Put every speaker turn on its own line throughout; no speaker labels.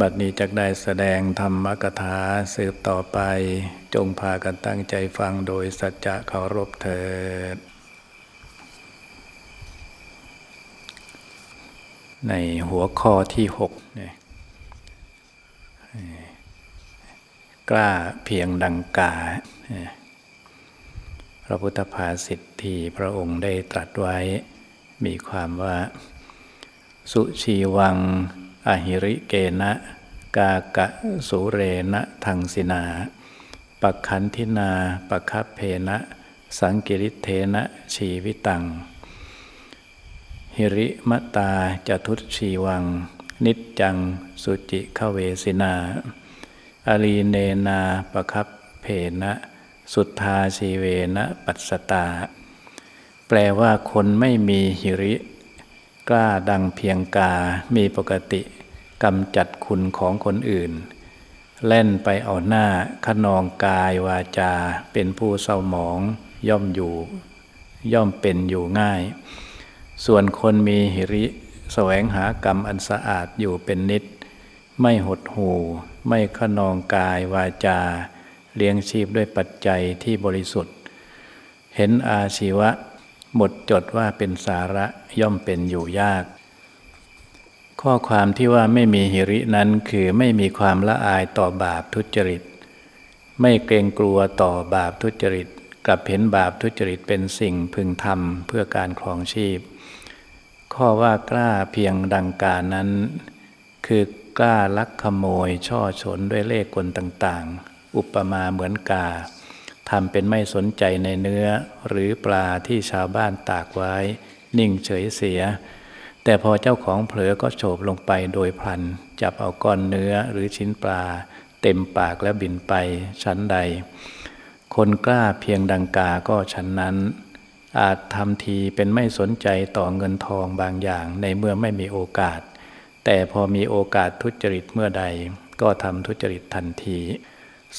บัดนี้จักได้แสดงธรรมกถาสืบต่อไป จงพากันตั้งใจฟังโดยสัจจะเคารพเถิด ในหัวข้อที่หกเนี่ยกล้าเพียงดังกา พระพุทธภาษิที่พระองค์ได้ตรัสไว้ มีความว่า สุชีวัง อหิริเกณะกากะสุเรนะทังสินาปักขันธินาปะคับเพนะ สังกิริเทนะชีวิตัง หิริมตาจทุตชีวัง นิจจังสุจิขเวสินาอารีเนนาปะคับเพนะ สุทธาชีเวนะปัสสตา แปลว่าคนไม่มีหิริ กล้าดังเพียงกา มีปกติ กำจัดคุณของคนอื่นเล่นไปเอาหน้าขนองกายวาจา เป็นผู้เศร้าหมองย่อมอยู่ ย่อมเป็นอยู่ง่าย ส่วนคนมีหิริแสวงหากรรมอันสะอาดอยู่เป็นนิด ไม่หดหูไม่ขนองกายวาจา เลี้ยงชีพด้วยปัจจัยที่บริสุทธิ์ เห็นอาชีวะ หมดจดว่าเป็นสาระย่อมเป็นอยู่ยาก ข้อความที่ว่าไม่มีหิรินั้นคือไม่มีความละอายต่อบาปทุจริต ไม่เกรงกลัวต่อบาปทุจริต กลับเห็นบาปทุจริตเป็นสิ่งพึงทำเพื่อการครองชีพ ข้อว่ากล้าเพียงดังการนั้น คือกล้าลักขโมย ช่อฉนด้วยเลขกลต่างๆ อุปมาเหมือนกาทำเป็นไม่สนใจในเนื้อหรือปลาที่ชาวบ้านตากไว้ นิ่งเฉยเสีย แต่พอเจ้าของเผลอก็โฉบลงไปโดยพลัน จับเอาก้อนเนื้อหรือชิ้นปลา เต็มปากแล้วบินไปชั้นใด คนกล้าเพียงดังกาก็ชั้นนั้น อาจทำทีเป็นไม่สนใจต่อเงินทองบางอย่างในเมื่อไม่มีโอกาส แต่พอมีโอกาสทุจริตเมื่อใด ก็ทำทุจริตทันที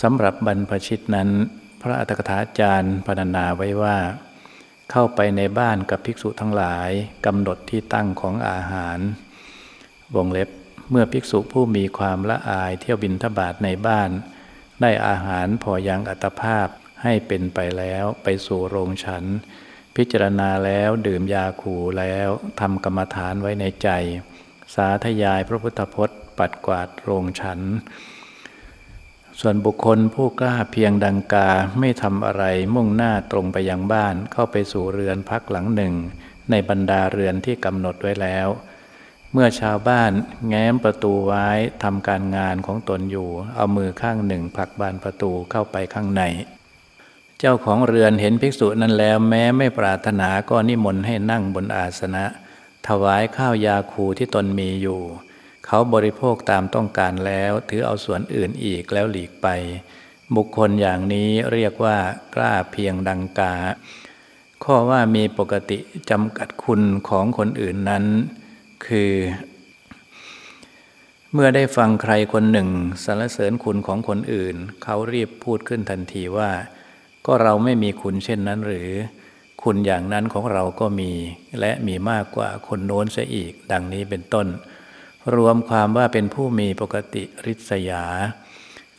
สำหรับบรรพชิตนั้น พระอัตถกถาจารย์พรรณนาไว้ว่า เข้าไปในบ้านกับภิกษุทั้งหลายกำหนดที่ตั้งของอาหาร วงเล็บเมื่อภิกษุผู้มีความละอายเที่ยวบินทบาทในบ้าน ได้อาหารพอยังอัตภาพให้เป็นไปแล้วไปสู่โรงฉัน พิจารณาแล้วดื่มยาขู่แล้วทำกรรมฐานไว้ในใจ สาธยายพระพุทธพจน์ ปัดกวาดโรงฉัน ส่วนบุคคลผู้กล้าเพียงดังกาไม่ทำอะไรมุ่งหน้าตรงไปยังบ้านเข้าไปสู่เรือนพักหลังหนึ่ง ในบรรดาเรือนที่กำหนดไว้แล้ว เมื่อชาวบ้านแง้มประตูไว้ทำการงานของตนอยู่ เอามือข้างหนึ่งผลักบานประตูเข้าไปข้างใน เจ้าของเรือนเห็นภิกษุนั้นแล้วแม้ไม่ปรารถนาก็นิมนต์ให้นั่งบนอาสนะ ถวายข้าวยาคูที่ตนมีอยู่ เขาบริโภคตามต้องการแล้ว ถือเอาส่วนอื่นอีกแล้วหลีกไป บุคคลอย่างนี้เรียกว่ากล้าเพียงดังกา ข้อว่ามีปกติจำกัดคุณของคนอื่นนั้น คือ เมื่อได้ฟังใครคนหนึ่งสรรเสริญคุณของคนอื่น เขารีบพูดขึ้นทันทีว่า ก็เราไม่มีคุณเช่นนั้นหรือคุณอย่างนั้นของเราก็มี และมีมากกว่าคนโน้นเสียอีก ดังนี้เป็นต้น รวมความว่าเป็นผู้มีปกติริษยา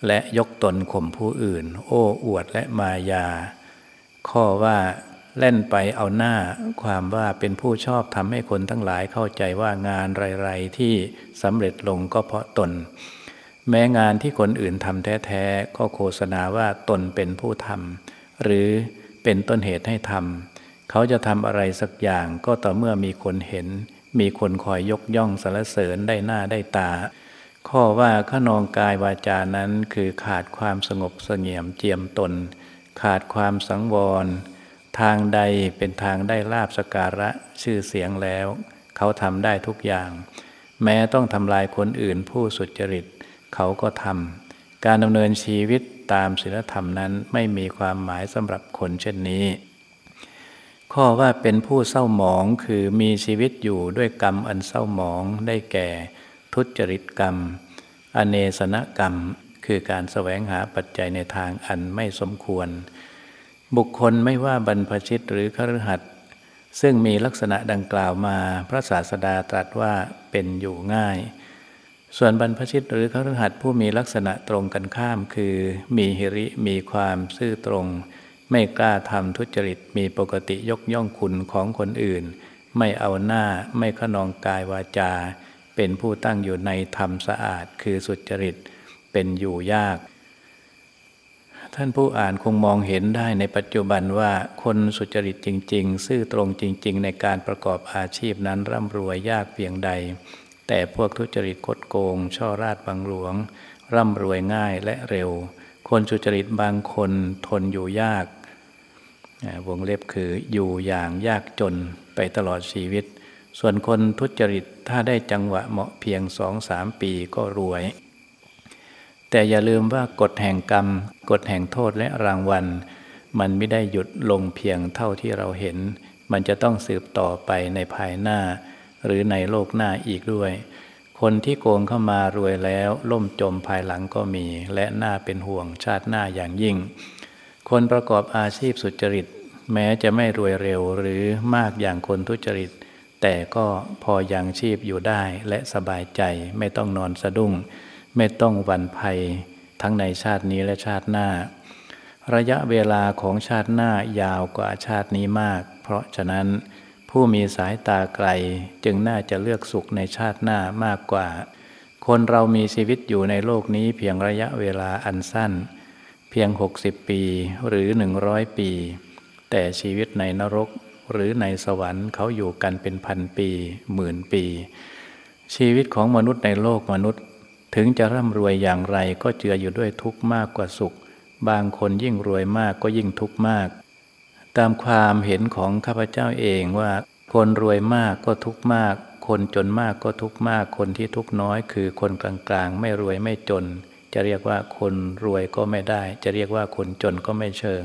และยกตนข่มผู้อื่น โอ้อวดและมายา ข้อว่าเล่นไปเอาหน้า ความว่าเป็นผู้ชอบทำให้คนทั้งหลายเข้าใจว่างานไรๆที่สำเร็จลงก็เพราะตน แม้งานที่คนอื่นทำแท้ๆก็โฆษณาว่าตนเป็นผู้ทำหรือเป็นต้นเหตุให้ทำเขาจะทำอะไรสักอย่างก็ต่อเมื่อมีคนเห็น มีคนคอยยกย่องสรรเสริญได้หน้าได้ตา ข้อว่าขนองกายวาจานั้นคือขาดความสงบเสงี่ยมเจียมตน ขาดความสังวร ทางใดเป็นทางได้ลาบสการะชื่อเสียงแล้ว เขาทำได้ทุกอย่าง แม้ต้องทำลายคนอื่นผู้สุจริต เขาก็ทำการดำเนินชีวิตตามศีลธรรมนั้นไม่มีความหมายสำหรับคนเช่นนี้ ข้อว่าเป็นผู้เศร้าหมองคือมีชีวิตอยู่ด้วยกรรมอันเศร้าหมองได้แก่ ทุจริตกรรม อเนสนกรรม คือการแสวงหาปัจจัยในทางอันไม่สมควร บุคคลไม่ว่าบรรพชิตหรือคฤหัสถ์ซึ่งมีลักษณะดังกล่าวมาพระศาสดาตรัสว่าเป็นอยู่ง่าย ส่วนบรรพชิตหรือคฤหัสถ์ผู้มีลักษณะตรงกันข้ามคือ มีหิริมีความซื่อตรง ไม่กล้าทำทุจริตมีปกติยกย่องคุณของคนอื่น ไม่เอาหน้าไม่ขนองกายวาจา เป็นผู้ตั้งอยู่ในธรรมสะอาดคือสุจริตเป็นอยู่ยาก ท่านผู้อ่านคงมองเห็นได้ในปัจจุบันว่าคนสุจริตจริง ๆ ซื่อตรงจริง ๆ ในการประกอบอาชีพนั้นร่ำรวยยากเพียงใด แต่พวกทุจริตคดโกง ช่อราดบังหลวง ร่ำรวยง่ายและเร็ว คนสุจริตบางคนทนอยู่ยาก วงเล็บคืออยู่อย่างยากจนไปตลอดชีวิต ส่วนคนทุจริตถ้าได้จังหวะเหมาะเพียงสองสามปีก็รวย แต่อย่าลืมว่ากฎแห่งกรรม กฎแห่งโทษและรางวัล มันไม่ได้หยุดลงเพียงเท่าที่เราเห็น มันจะต้องสืบต่อไปในภายหน้า หรือในโลกหน้าอีกด้วย คนที่โกงเข้ามารวยแล้วล่มจมภายหลังก็มี และน่าเป็นห่วงชาติหน้าอย่างยิ่ง คนประกอบอาชีพสุจริต แม้จะไม่รวยเร็วหรือมากอย่างคนทุจริต แต่ก็พอยังชีพอยู่ได้และสบายใจไม่ต้องนอนสะดุ้ง ไม่ต้องวันภัยทั้งในชาตินี้และชาติหน้า ระยะเวลาของชาติหน้ายาวกว่าชาตินี้มาก เพราะฉะนั้นผู้มีสายตาไกลจึงน่าจะเลือกสุขในชาติหน้ามากกว่า คนเรามีชีวิตอยู่ในโลกนี้เพียงระยะเวลาอันสั้น เพียง 60 ปีหรือ 100 ปี แต่ชีวิตในนรกหรือในสวรรค์เขาอยู่กันเป็นพันปีหมื่นปี ชีวิตของมนุษย์ในโลกมนุษย์ ถึงจะร่ำรวยอย่างไรก็เจืออยู่ด้วยทุกข์มากกว่าสุข บางคนยิ่งรวยมากก็ยิ่งทุกข์มาก ตามความเห็นของข้าพเจ้าเองว่า คนรวยมากก็ทุกข์มาก คนจนมากก็ทุกข์มาก คนที่ทุกข์น้อย คือคนกลางๆ ไม่รวยไม่จน จะเรียกว่าคนรวยก็ไม่ได้ จะเรียกว่าคนจนก็ไม่เชิง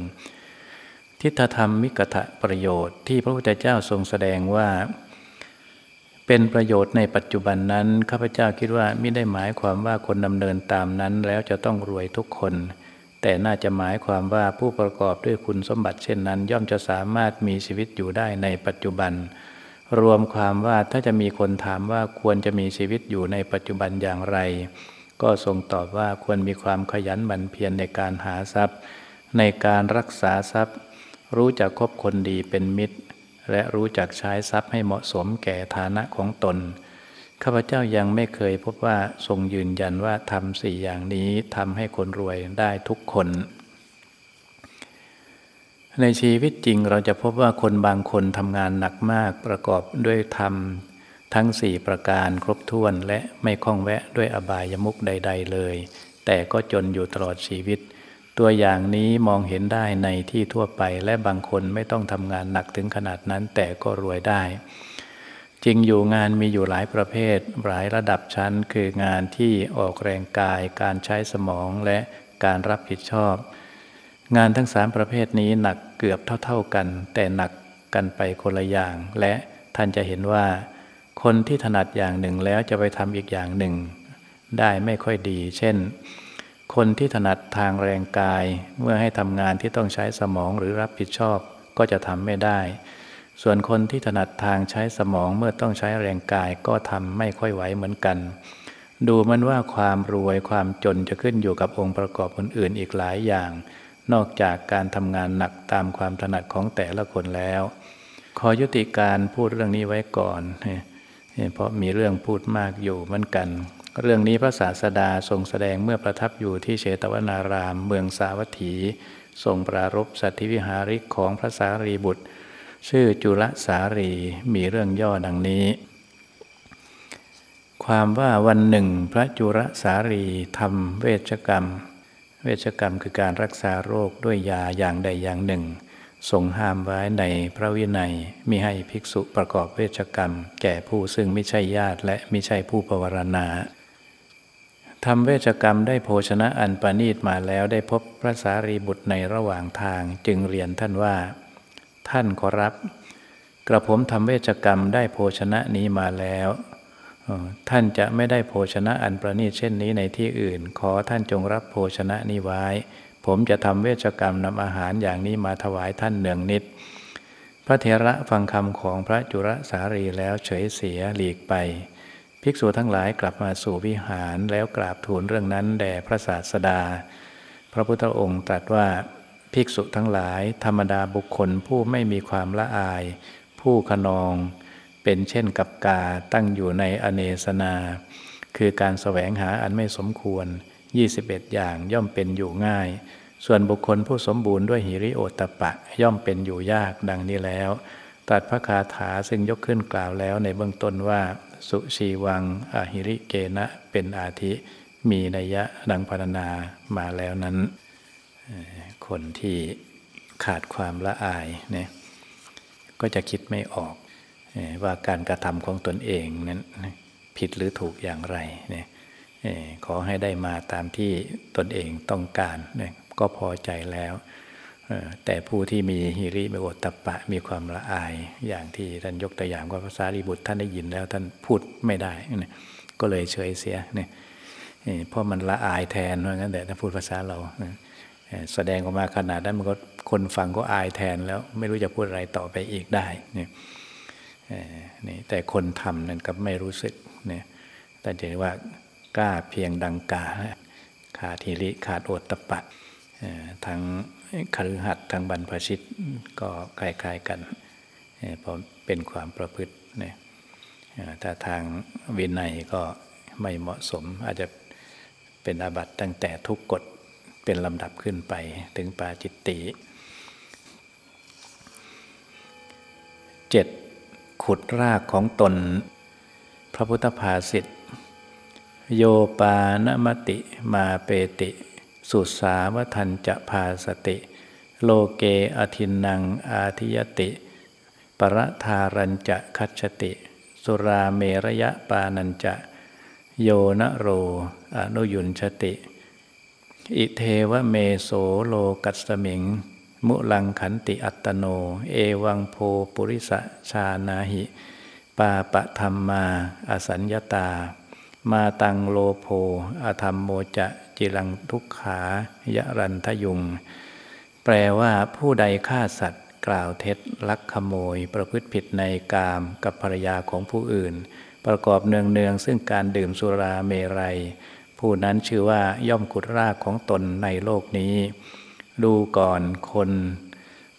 ทิฏฐธรรมมิกทะประโยชน์ที่พระพุทธเจ้าทรงแสดงว่า เป็นประโยชน์ในปัจจุบันนั้นข้าพเจ้าคิดว่าไม่ได้หมายความว่าคนดำเนินตามนั้น แล้วจะต้องรวยทุกคน แต่น่าจะหมายความว่าผู้ประกอบด้วยคุณสมบัติเช่นนั้น ย่อมจะสามารถมีชีวิตอยู่ได้ในปัจจุบันรวมความว่าถ้าจะมีคนถามว่าควรจะมีชีวิตอยู่ในปัจจุบันอย่างไร ก็ทรงตอบว่าควรมีความขยันหมั่นเพียรในการหาทรัพย์ ในการรักษาทรัพย์ รู้จักคบคนดีเป็นมิตร และรู้จักใช้ทรัพย์ให้เหมาะสมแก่ฐานะของตน ข้าพเจ้ายังไม่เคยพบว่าทรงยืนยันว่าทำสี่อย่างนี้ทำให้คนรวยได้ทุกคน ในชีวิตจริงเราจะพบว่าคนบางคนทำงานหนักมากประกอบด้วยธรรม ทั้งสี่ประการครบถ้วนและไม่คล้องแวะด้วยอบายมุกใด ๆ เลย แต่ก็จนอยู่ตลอดชีวิต ตัวอย่างนี้มองเห็นได้ในที่ทั่วไปและบางคนไม่ต้องทำงานหนักถึงขนาดนั้นแต่ก็รวยได้จริงอยู่งานมีอยู่หลายประเภท หลายระดับชั้น คืองานที่ออกแรงกาย การใช้สมองและการรับผิดชอบ งานทั้งสามประเภทนี้หนักเกือบเท่าๆกัน แต่หนักกันไปคนละอย่าง และท่านจะเห็นว่า คนที่ถนัดอย่างหนึ่งแล้วจะไปทำอีกอย่างหนึ่ง ได้ไม่ค่อยดี เช่น คนที่ถนัดทางแรงกาย เมื่อให้ทำงานที่ต้องใช้สมองหรือรับผิดชอบก็จะทำไม่ได้ ส่วนคนที่ถนัดทางใช้สมองเมื่อต้องใช้แรงกายก็ทำไม่ค่อยไหวเหมือนกัน ดูมันว่าความรวยความจนจะขึ้นอยู่กับองค์ประกอบอื่นๆ อีกหลายอย่าง นอกจากการทำงานหนักตามความถนัดของแต่ละคนแล้ว ขอยุติการพูดเรื่องนี้ไว้ก่อน เพราะมีเรื่องพูดมากอยู่เหมือนกัน เรื่องนี้พระศาสดาทรงแสดงเมื่อประทับอยู่ที่เชตวนาราม เมืองสาวัตถี ทรงปรารบสัตธิวิหาริกของพระสารีบุตร ชื่อจุลสารีมีเรื่องย่อดังนี้ ความว่าวันหนึ่งพระจุลสารีทำเวชกรรม เวชกรรมคือการรักษาโรคด้วยยาอย่างใดอย่างหนึ่ง ทรงห้ามไว้ในพระวินัยมิให้ภิกษุประกอบเวชกรรม แก่ผู้ซึ่งไม่ใช่ญาติและไม่ใช่ผู้ปวารณาทำเวชกรรมได้โภชนะอันประณีตมาแล้วได้พบพระสารีบุตรในระหว่างทางจึงเรียนท่านว่า ท่านขอรับ กระผมทำเวชกรรมได้โภชนะนี้มาแล้วท่านจะไม่ได้โภชนะอันประณีตเช่นนี้ในที่อื่น ขอท่านจงรับโภชนะนี้ไว้ ผมจะทำเวชกรรมนำอาหารอย่างนี้มาถวายท่านเนืองนิด พระเถระฟังคำของพระจุรสารีแล้วเฉยเสียหลีกไป ภิกษุทั้งหลายกลับมาสู่วิหารแล้วกราบทูลเรื่องนั้นแด่พระศาสดา พระพุทธองค์ตรัสว่าภิกษุทั้งหลายธรรมดาบุคคลผู้ไม่มีความละอาย ผู้ขนอง เป็นเช่นกับกาตั้งอยู่ในอเนสนา คือการแสวงหาอันไม่สมควร 21 อย่างย่อมเป็นอยู่ง่าย ส่วนบุคคลผู้สมบูรณ์ด้วยหิริโอตปะ ย่อมเป็นอยู่ยากดังนี้แล้วตัดพระคาถาซึ่งยกขึ้นกล่าวแล้วในเบื้องต้นว่า สุชีวังอหิริเกณะเป็นอาทิ มีนัยยะดังพรรณนามาแล้วนั้น คนที่ขาดความละอายเนี่ยก็จะคิดไม่ออกว่าการกระทำของตนเองนั้นผิดหรือถูกอย่างไรเนี่ย ขอให้ได้มาตามที่ตนเองต้องการเนี่ยก็พอใจแล้ว แต่ผู้ที่มีฮิริมีโอตตปะมีความละอาย อย่างที่ท่านยกตัวอย่างว่าภาษาริบุตรท่านได้ยินแล้วท่านพูดไม่ได้ ก็เลยเฉยเสียเนี่ยเพราะมันละอายแทนว่างั้นแต่ถ้าพูดภาษาเราแสดงออกมาขนาดนั้นมันก็คนฟังก็อายแทนแล้วไม่รู้จะพูดอะไรต่อไปอีกได้เนี่ยนี่แต่คนทำนั้นก็ไม่รู้สึกเนี่ยแต่เห็นว่า กล้าเพียงดังกา ขาดทีริขาดโอตตะปะทั้งคฤหัสถ์ทั้งบรรพชิตก็คล้ายๆกันเพราะเป็นความประพฤติเนี่ยถ้าทางวินัยก็ไม่เหมาะสมอาจจะเป็นอาบัติตั้งแต่ทุกกฎเป็นลำดับขึ้นไปถึงปาจิตติเจ็ดขุดรากของตน พระพุทธภาษิต โยปานมติมาเปติ สุสาวทันจะพาสติ โลเกอทินนังอาทิยติ ปรทารัญจะคัจฉติ สุราเมระยะปานัญจะ โยนโร อนุยุญชติ อิเธวเมโสโลกัสมิง มูลัง ขนติอัตตโน เอวังโภ ปุริสะ ชานาหิ ปาปะธัมมาอสัญญตา มาตังโลโภ อธัมโมจะจิรังทุกขายรันทยุง แปลว่าผู้ใดฆ่าสัตว์ กล่าวเท็จลักขโมย ประพฤติผิดในกามกับภรรยาของผู้อื่น ประกอบเนืองเนืองซึ่งการดื่มสุราเมรัย ผู้นั้นชื่อว่าย่อมขุดรากของตนในโลกนี้ ดูก่อนคน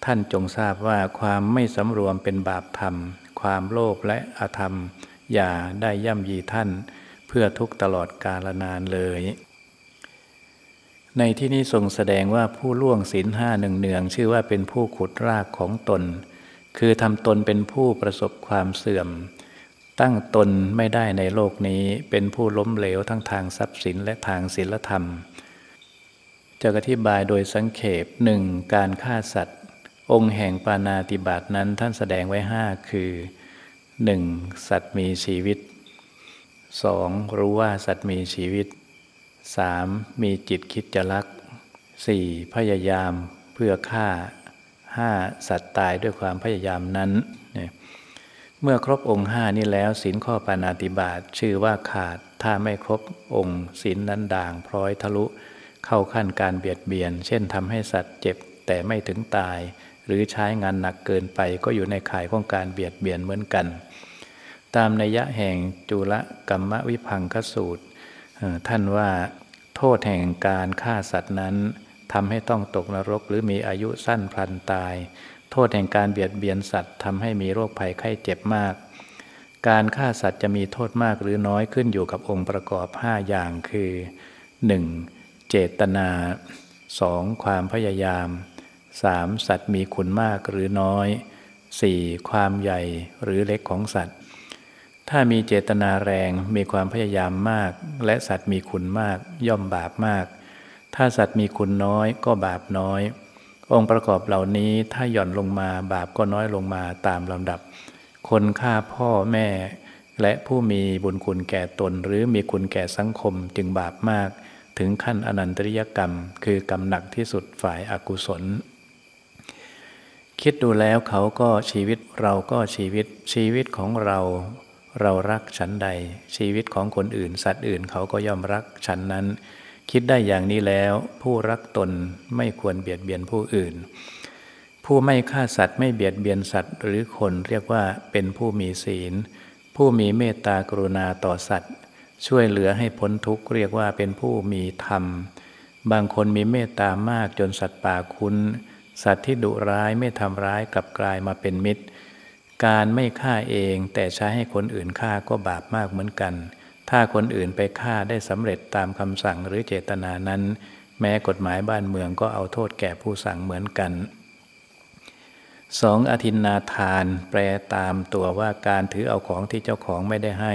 ท่านจงทราบว่าความไม่สำรวมเป็นบาปธรรม ความโลภและอธรรม อย่าได้ย่ำยีท่าน เพื่อทุกตลอดกาลนานเลย ในที่นี้ทรงแสดงว่าผู้ล่วงศีลห้าหนึ่งเนือง ชื่อว่าเป็นผู้ขุดรากของตน คือทำตนเป็นผู้ประสบความเสื่อม ตั้งตนไม่ได้ในโลกนี้ เป็นผู้ล้มเหลวทั้งทางทรัพย์สินและทางศีลธรรมจะอธิบายโดยสังเขปหนึ่งการฆ่าสัตว์ องค์แห่งปานาติบาตนั้นท่านแสดงไว้ห้าคือ 1. สัตว์มีชีวิต 2. รู้ว่าสัตว์มีชีวิต 3. มีจิตคิดจะลัก 4. พยายามเพื่อฆ่า 5. สัตว์ตายด้วยความพยายามนั้น เมื่อครบองค์ห้านี้แล้วศีลข้อปานาติบาตชื่อว่าขาดถ้าไม่ครบองค์ศีลนั้นด่างพร้อยทะลุ เข้าขั้นการเบียดเบียน เช่นทำให้สัตว์เจ็บแต่ไม่ถึงตาย หรือใช้งานหนักเกินไปก็อยู่ในข่ายของการเบียดเบียนเหมือนกัน ตามนัยยะแห่งจุลกรรมวิพังคสูตร ท่านว่าโทษแห่งการฆ่าสัตว์นั้นทำให้ต้องตกนรกหรือมีอายุสั้นพลันตาย โทษแห่งการเบียดเบียนสัตว์ทำให้มีโรคภัยไข้เจ็บมาก การฆ่าสัตว์จะมีโทษมากหรือน้อยขึ้นอยู่กับองค์ประกอบ 5 อย่างคือ 1. เจตนาสองความพยายามสามสัตว์มีคุณมากหรือน้อยสี่ความใหญ่หรือเล็กของสัตว์ ถ้ามีเจตนาแรงมีความพยายามมาก และสัตว์มีคุณมาก ย่อมบาปมาก ถ้าสัตว์มีคุณน้อยก็บาปน้อย องค์ประกอบเหล่านี้ถ้าหย่อนลงมาบาปก็น้อยลงมาตามลำดับ คนฆ่าพ่อแม่ และผู้มีบุญคุณแก่ตน หรือมีคุณแก่สังคมจึงบาปมาก ถึงขั้นอนันตริยกรรม คือกรรมหนักที่สุดฝ่ายอากุศลคิดดูแล้วเขาก็ชีวิตเราก็ชีวิตชีวิตของเรา เรารักฉันใด ชีวิตของคนอื่น สัตว์อื่นเขาก็ย่อมรักฉันนั้น คิดได้อย่างนี้แล้ว ผู้รักตนไม่ควรเบียดเบียนผู้อื่น ผู้ไม่ฆ่าสัตว์ไม่เบียดเบียนสัตว์หรือคนเรียกว่าเป็นผู้มีศีล ผู้มีเมตตากรุณาต่อสัตว์ ช่วยเหลือให้พ้นทุกข์เรียกว่าเป็นผู้มีธรรม บางคนมีเมตตามากจนสัตว์ป่าคุ้น สัตว์ที่ดุร้ายไม่ทำร้ายกลับกลายมาเป็นมิตร การไม่ฆ่าเองแต่ใช้ให้คนอื่นฆ่าก็บาปมากเหมือนกัน ถ้าคนอื่นไปฆ่าได้สำเร็จตามคำสั่งหรือเจตนานั้น แม้กฎหมายบ้านเมืองก็เอาโทษแก่ผู้สั่งเหมือนกันสองอธินนาทาน แปลตามตัวว่าการถือเอาของที่เจ้าของไม่ได้ให้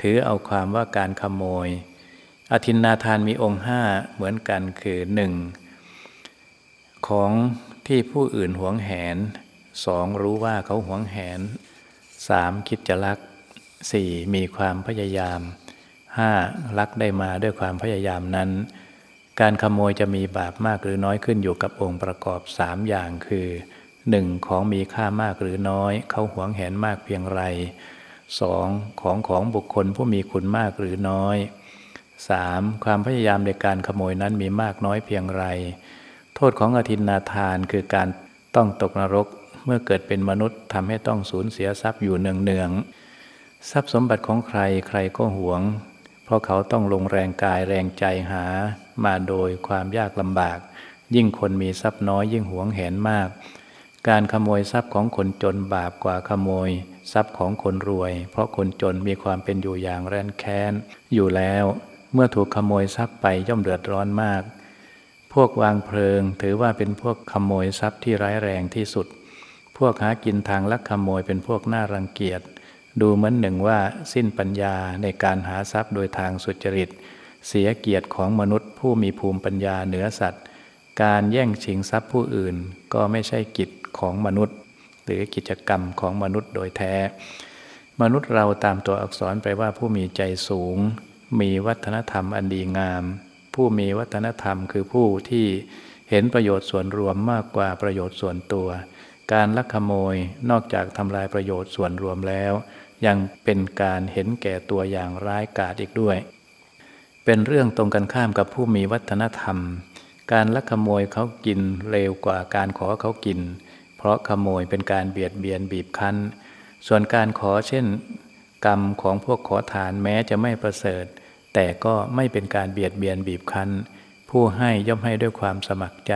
ถือเอาความว่าการขโมย อธินนาทานมีองค์ห้าเหมือนกันคือหนึ่งของที่ผู้อื่นหวงแหน สองรู้ว่าเขาหวงแหนสามคิดจะลักสี่มีความพยายามห้าลักได้มาด้วยความพยายามนั้น การขโมยจะมีบาปมากหรือน้อยขึ้นอยู่กับองค์ประกอบสามอย่างคือหนึ่งของมีค่ามากหรือน้อย เขาหวงแหนมากเพียงไรสองของของบุคคลผู้มีคุณมากหรือน้อยสามความพยายามในการขโมยนั้นมีมากน้อยเพียงไร โทษของอธินนาทานคือการต้องตกนรก มื่อเกิดเป็นมนุษย์ทำให้ต้องสูญเสียทรัพย์อยู่เนืองเนืองทรัพย์สมบัติของใครใครก็หวง เพราะเขาต้องลงแรงกายแรงใจหา มาโดยความยากลำบาก ยิ่งคนมีทรัพย์น้อยยิ่งหวงแหนมาก การขโมยทรัพย์ของคนจนบาปกว่าขโมย ทรัพย์ของคนรวย เพราะคนจนมีความเป็นอยู่อย่างแร้นแค้น อยู่แล้ว เมื่อถูกขโมยทรัพย์ไปย่อมเดือดร้อนมากพวกวางเพลิงถือว่าเป็นพวกขโมยทรัพย์ที่ร้ายแรงที่สุด พวกหากินทางลักขโมยเป็นพวกน่ารังเกียจ ดูเหมือนหนึ่งว่าสิ้นปัญญาในการหาทรัพย์โดยทางสุจริต เสียเกียรติของมนุษย์ผู้มีภูมิปัญญาเหนือสัตว์ การแย่งชิงทรัพย์ผู้อื่นก็ไม่ใช่กิจของมนุษย์ หรือกิจกรรมของมนุษย์โดยแท้ มนุษย์เราตามตัวอักษรแปลว่าผู้มีใจสูง มีวัฒนธรรมอันดีงาม ผู้มีวัฒนธรรมคือผู้ที่เห็นประโยชน์ส่วนรวมมากกว่าประโยชน์ส่วนตัว การลักขโมยนอกจากทำลายประโยชน์ส่วนรวมแล้ว ยังเป็นการเห็นแก่ตัวอย่างร้ายกาจอีกด้วย เป็นเรื่องตรงกันข้ามกับผู้มีวัฒนธรรม การลักขโมยเขากินเร็วกว่าการขอเขากิน เพราะขโมยเป็นการเบียดเบียนบีบคั้น ส่วนการขอเช่น กรรมของพวกขอทานแม้จะไม่ประเสริฐ แต่ก็ไม่เป็นการเบียดเบียนบีบคั้น ผู้ให้ย่อมให้ด้วยความสมัครใจ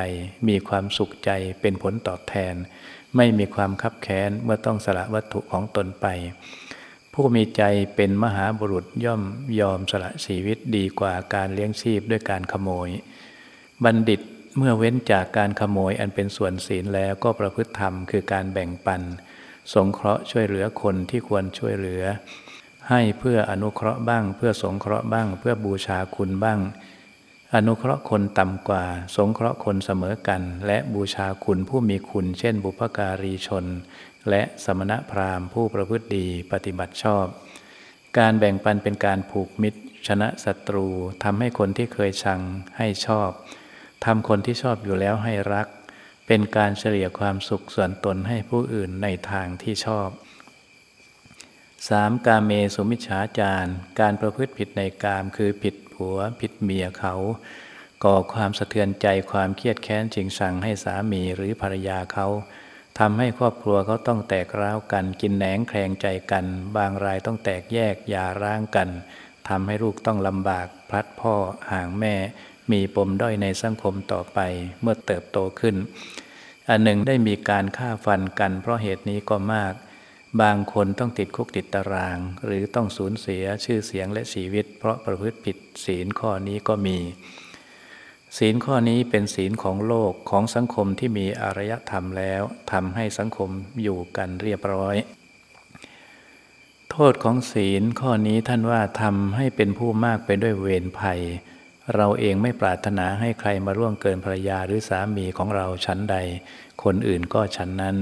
มีความสุขใจเป็นผลตอบแทน ไม่มีความคับแค้นเมื่อต้องสละวัตถุของตนไป ผู้มีใจเป็นมหาบุรุษย่อมยอมสละชีวิตดีกว่าการเลี้ยงชีพด้วยการขโมย บัณฑิตเมื่อเว้นจากการขโมยอันเป็นส่วนศีลแล้วก็ประพฤติธรรมคือการแบ่งปัน สงเคราะห์ช่วยเหลือคนที่ควรช่วยเหลือ ให้เพื่ออนุเคราะห์บ้าง เพื่อสงเคราะห์บ้าง เพื่อบูชาคุณบ้าง อนุเคราะห์คนต่ำกว่า สงเคราะห์คนเสมอกัน และบูชาคุณผู้มีคุณ เช่น บุพการีชน และสมณพราหมณ์ผู้ประพฤติดีปฏิบัติชอบ การแบ่งปันเป็นการผูกมิตร ชนะศัตรูทำให้คนที่เคยชังให้ชอบทำคนที่ชอบอยู่แล้วให้รัก เป็นการเฉลี่ยความสุขส่วนตนให้ผู้อื่นในทางที่ชอบ 3. กาเมสุมิชฌาจารการประพฤติผิดในกามคือผิด ผัว ผิดเมียเขาก่อความสะเทือนใจความเครียดแค้นจิงสั่งให้สามีหรือภรรยาเขาทำให้ครอบครัวเขาต้องแตกร้าวกันกินแหนงแคลงใจกัน บางรายต้องแตกแยกอย่าร้างกันทำให้ลูกต้องลำบากพลัดพ่อห่างแม่ มีปมด้อยในสังคมต่อไปเมื่อเติบโตขึ้น อันหนึ่งได้มีการฆ่าฟันกันเพราะเหตุนี้ก็มาก บางคนต้องติดคุกติดตาราง หรือต้องสูญเสียชื่อเสียงและชีวิต เพราะประพฤติผิดศีลข้อนี้ก็มี ศีลข้อนี้เป็นศีลของโลกของสังคมที่มีอารยธรรมแล้วทำให้สังคมอยู่กันเรียบร้อย โทษของศีลข้อนี้ท่านว่าทำให้เป็นผู้มากไปด้วยเวรภัย เราเองไม่ปรารถนาให้ใครมาร่วงเกินภรรยาหรือสามีของเราชั้นใด คนอื่นก็ชั้นนั้น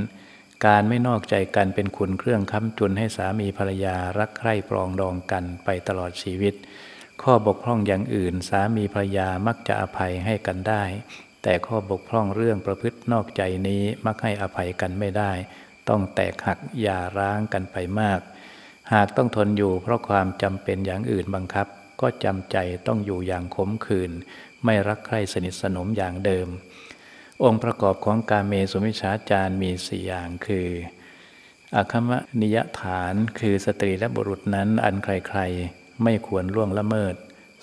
การไม่นอกใจกันเป็นคุณเครื่องค้ำจุนให้สามีภรรยารักใคร่ปรองดองกันไปตลอดชีวิต ข้อบกพร่องอย่างอื่น สามีภรรยามักจะอภัยให้กันได้ แต่ข้อบกพร่องเรื่องประพฤตินอกใจนี้มักให้อภัยกันไม่ได้ ต้องแตกหักอย่าร้างกันไปมาก หากต้องทนอยู่เพราะความจำเป็นอย่างอื่นบังคับ ก็จำใจต้องอยู่อย่างขมขื่นไม่รักใคร่สนิทสนมอย่างเดิม องค์ประกอบของการเมสุมิชาจารมีสี่อย่างคืออาคมนิยฐานคือสตรีและบุรุษนั้นอันใครๆ ไม่ควรล่วงละเมิด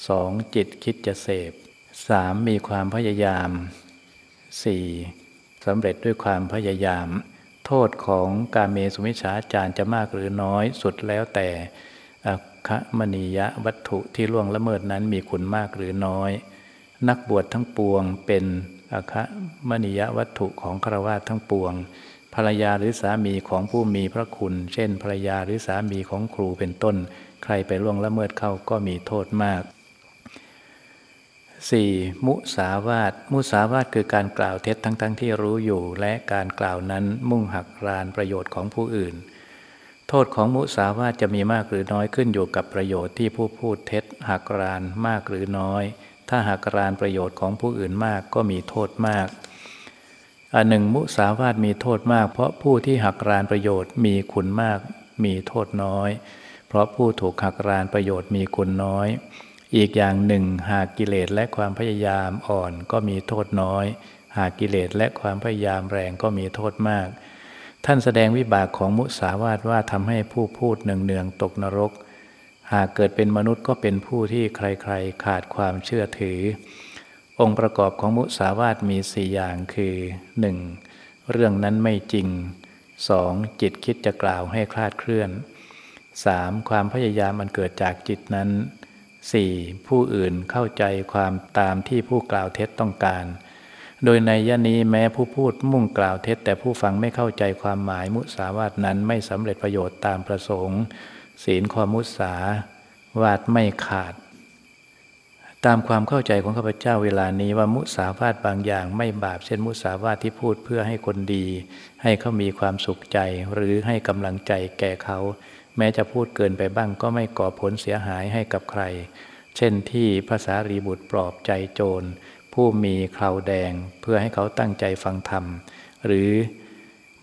2. จิตคิดจะเสพ 3. มีความพยายาม 4. สำเร็จด้วยความพยายาม โทษของการเมสุมิชาจารจะมากหรือน้อยสุดแล้วแต่อคมณียวัตถุที่ล่วงละเมิดนั้นมีคุณมากหรือน้อย นักบวชทั้งปวงเป็น อคมณียวัตถุของฆราวาสทั้งปวง ภรรยาหรือสามีของผู้มีพระคุณ เช่น ภรรยาหรือสามีของครูเป็นต้น ใครไปล่วงละเมิดเข้าก็มีโทษมาก 4. มุสาวาทมุสาวาทคือการกล่าวเท็จทั้งๆทที่รู้อยู่ และการกล่าวนั้นมุ่งหักรานประโยชน์ของผู้อื่น โทษของมุสาวาทจะมีมากหรือน้อยขึ้นอยู่กับประโยชน์ที่ผู้พูดเท็จหักรานมากหรือน้อย ถ้าหักรานประโยชน์ของผู้อื่นมากก็มีโทษมากอันหนึ่งมุสาวาทมีโทษมาก เพราะผู้ที่หักรานประโยชน์มีคุณมาก มีโทษน้อย เพราะผู้ถูกหักรานประโยชน์มีคุณน้อย อีกอย่างหนึ่ง หากกิเลสและความพยายามอ่อนก็มีโทษน้อย หากกิเลสและความพยายามแรงก็มีโทษมาก ท่านแสดงวิบากของมุสาวาทว่าทำให้ผู้พูดเนืองๆตกนรก หากเกิดเป็นมนุษย์ก็เป็นผู้ที่ใครๆ ขาดความเชื่อถือ องค์ประกอบของมุสาวาทมีสี่อย่างคือ 1. เรื่องนั้นไม่จริง 2. จิตคิดจะกล่าวให้คลาดเคลื่อน 3. ความพยายามมันเกิดจากจิตนั้น 4. ผู้อื่นเข้าใจความตามที่ผู้กล่าวเท็จต้องการ โดยในยะนี้แม้ผู้พูดมุ่งกล่าวเท็จ แต่ผู้ฟังไม่เข้าใจความหมายมุสาวาทนั้นไม่สำเร็จประโยชน์ตามประสงค์ ศีลความมุสาวาทไม่ขาด ตามความเข้าใจของข้าพเจ้าเวลานี้ว่ามุสาวาทบางอย่างไม่บาป เช่นมุสาวาทที่พูดเพื่อให้คนดี ให้เขามีความสุขใจหรือให้กำลังใจแก่เขา แม้จะพูดเกินไปบ้างก็ไม่ก่อผลเสียหายให้กับใคร เช่นที่ภาษารีบุตรปลอบใจโจร ผู้มีคราวแดงเพื่อให้เขาตั้งใจฟังธรรม หรือ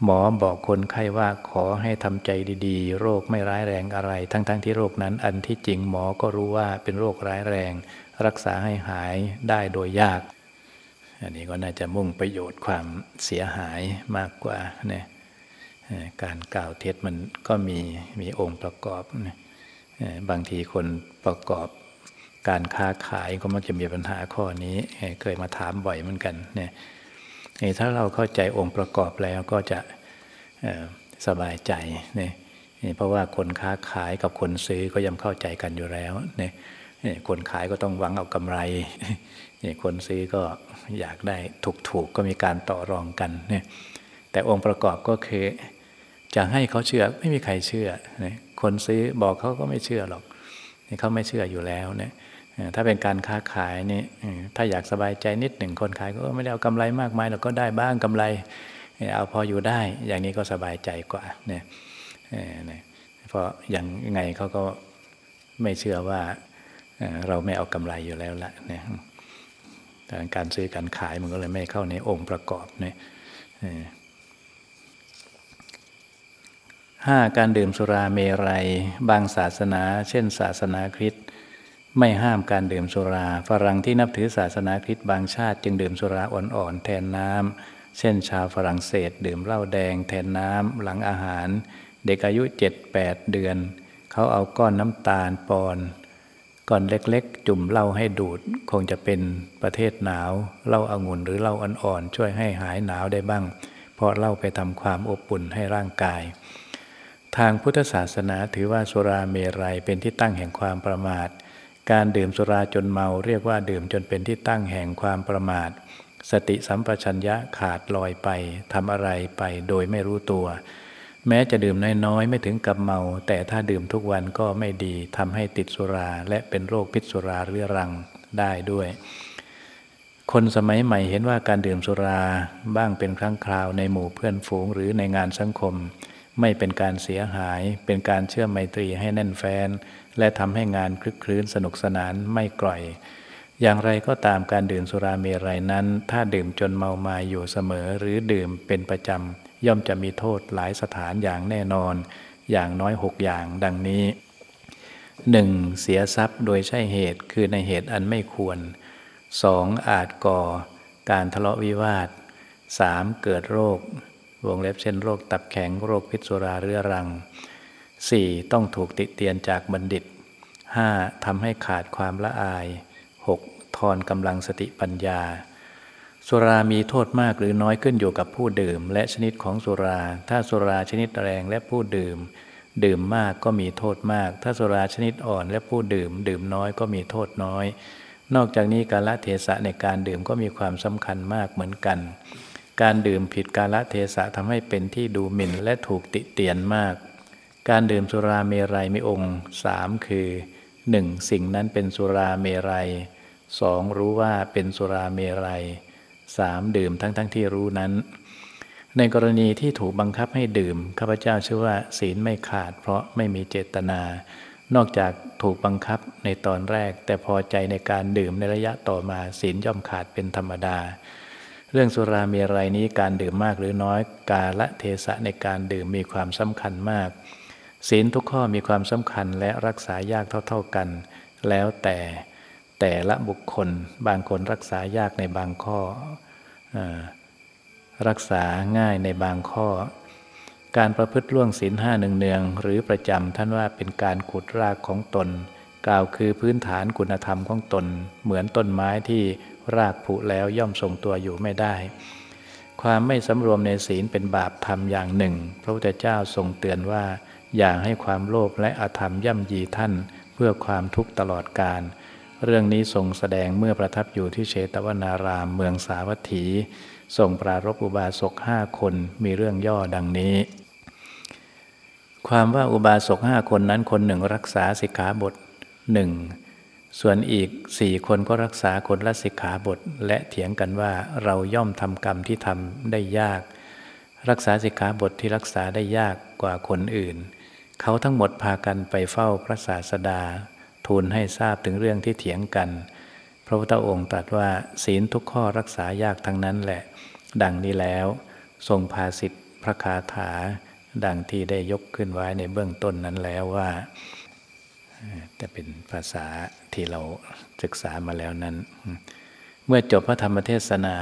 หมอบอกคนไข้ว่าขอให้ทำใจดีๆ โรคไม่ร้ายแรงอะไร ทั้งๆทที่โรคนั้นอันที่จริงหมอก็รู้ว่าเป็นโรคร้ายแรง รักษาให้หายได้โดยยาก อันนี้ก็น่าจะมุ่งประโยชน์ความเสียหายมากกว่าเนี่ยการกล่าวเท็จมันก็มีมีองค์ประกอบบางทีคนประกอบการค้าขายก็มักจะมีปัญหาข้อนี้เคยมาถามบ่อยเหมือนกันเนี่ย ถ้าเราเข้าใจองค์ประกอบแล้วก็จะสบายใจเนี่ยเพราะว่าคนค้าขายกับคนซื้อก็ย่อมเข้าใจกันอยู่แล้วเนี่ยคนขายก็ต้องหวังเอากำไรเนี่ยคนซื้อก็อยากได้ถูกๆกก็มีการต่อรองกันเนี่ยแต่องค์ประกอบก็คือจะให้เขาเชื่อไม่มีใครเชื่อ คนซื้อบอกเขาก็ไม่เชื่อหรอกเขาไม่เชื่ออยู่แล้วเนี่ย ถ้าเป็นการค้าขายนี่ถ้าอยากสบายใจนิดหนึ่งคนขายก็ไม่ได้เอากำไรมากมายเราก็ได้บ้างกำไร เอาพออยู่ได้อย่างนี้ก็สบายใจกว่าเนี่ยเพราะอย่างไงเขาก็ไม่เชื่อว่าเราไม่เอากำไรอยู่แล้วละเนี่ยแต่การซื้อการขายมันก็เลยไม่เข้าในองค์ประกอบเนี่ยห้าการดื่มสุราเมรัย บางศาสนา เช่น ศาสนาคริสต์ ไม่ห้ามการดื่มสุรา ฝรั่งที่นับถือศาสนาคริสต์บางชาติ จึงดื่มสุราอ่อนๆแทนน้ำ เช่นชาวฝรั่งเศสดื่มเหล้าแดงแทนน้ำ หลังอาหาร เด็กอายุเจ็ดแปดเดือน เขาเอาก้อนน้ำตาลปอนก้อนเล็กๆ จุ่มเหล้าให้ดูด คงจะเป็นประเทศหนาวเหล้าอางุ่นหรือเหล้าอ่อนๆช่วยให้หายหนาวได้บ้าง เพราะเหล้าไปทำความอบอุ่นให้ร่างกาย ทางพุทธศาสนาถือว่าสุราเมรัยเป็นที่ตั้งแห่งความประมาท การดื่มสุราจนเมาเรียกว่าดื่มจนเป็นที่ตั้งแห่งความประมาท สติสัมปชัญญะขาดลอยไปทำอะไรไปโดยไม่รู้ตัว แม้จะดื่มน้อยๆ ไม่ถึงกับเมา แต่ถ้าดื่มทุกวันก็ไม่ดีทำให้ติดสุราและเป็นโรคพิษสุราเรื้อรังได้ด้วย คนสมัยใหม่เห็นว่าการดื่มสุราบ้างเป็นครั้งคราวในหมู่เพื่อนฝูงหรือในงานสังคม ไม่เป็นการเสียหาย เป็นการเชื่อมไมตรีให้แน่นแฟน และทำให้งานคลึกคลื้นสนุกสนานไม่กร่อย อย่างไรก็ตามการดื่มสุราเมรัยนั้น ถ้าดื่มจนเมามาอยู่เสมอหรือดื่มเป็นประจำย่อมจะมีโทษหลายสถานอย่างแน่นอน อย่างน้อยหกอย่างดังนี้ 1. เสียทรัพย์โดยใช่เหตุคือในเหตุอันไม่ควร 2. อาจก่อ การทะเลาะวิวาท 3. เกิดโรควงเล็บเช่นโรคตับแข็งโรคพิษสุราเรื้อรัง 4. ต้องถูกติเตียนจากบัณฑิต 5. ทำให้ขาดความละอาย 6. ทอนกำลังสติปัญญา สุรามีโทษมากหรือน้อยขึ้นอยู่กับผู้ดื่ม และชนิดของสุรา ถ้าสุราชนิดแรงและผู้ดื่ม ดื่มมากก็มีโทษมาก ถ้าสุราชนิดอ่อนและผู้ดื่ม ดื่มน้อยก็มีโทษน้อย นอกจากนี้กาละเทศะในการดื่มก็มีความสำคัญมากเหมือนกัน การดื่มผิดกาละเทศะทำให้เป็นที่ดูหมิ่นและถูกติเตียนมาก การดื่มสุราเมรัยมีองค์สามคือ 1. สิ่งนั้นเป็นสุราเมรัย 2. รู้ว่าเป็นสุราเมรัย 3. ดื่มทั้งทั้งที่รู้นั้น ในกรณีที่ถูกบังคับให้ดื่มข้าพเจ้าเชื่อว่าศีลไม่ขาด เพราะไม่มีเจตนา นอกจากถูกบังคับในตอนแรก แต่พอใจในการดื่มในระยะต่อมาศีลย่อมขาดเป็นธรรมดา เรื่องสุราเมรัยนี้การดื่มมากหรือน้อย กาละเทศะในการดื่มมีความสำคัญมาก ศีลทุกข้อมีความสำคัญและรักษายากเท่าๆกัน แล้วแต่แต่ละบุคคลบางคนรักษายากในบางข้ออรักษาง่ายในบางข้อ การประพฤติล่วงศีลห้าหนึ่งเนือง หรือประจำท่านว่าเป็นการขุดรากของตน กล่าวคือพื้นฐานคุณธรรมของตน เหมือนต้นไม้ที่รากผุแล้วย่อมทรงตัวอยู่ไม่ได้ ความไม่สำรวมในศีลเป็นบาปธรรมอย่างหนึ่ง พระพุทธเจ้าทรงเตือนว่า อย่าให้ความโลภและอธรรมย่ำยีท่านเพื่อความทุกข์ตลอดกาลเรื่องนี้ทรงแสดงเมื่อประทับอยู่ที่เชตวนารามเมืองสาวัตถีทรงปรารบอุบาสกห้าคนมีเรื่องย่อดังนี้ ความว่าอุบาสกห้าคนนั้นคนหนึ่งรักษาสิกขาบทหนึ่งส่วนอีกสี่คนก็รักษาคนละสิกขาบท และเถียงกันว่าเราย่อมทำกรรมที่ทำได้ยาก รักษาสิกขาบทที่รักษาได้ยากกว่าคนอื่น เขาทั้งหมดพากันไปเฝ้าพระศาสดา ทูลให้ทราบถึงเรื่องที่เถียงกัน พระพุทธองค์ตรัสว่าศีลทุกข้อรักษายากทั้งนั้นแหละ ดังนี้แล้ว ทรงพาสิทธิพระคาถา ดังที่ได้ยกขึ้นไว้ในเบื้องต้นนั้นแล้วว่า แต่เป็นภาษาที่เราศึกษามาแล้วนั้น เมื่อจบพระธรรมเทศนา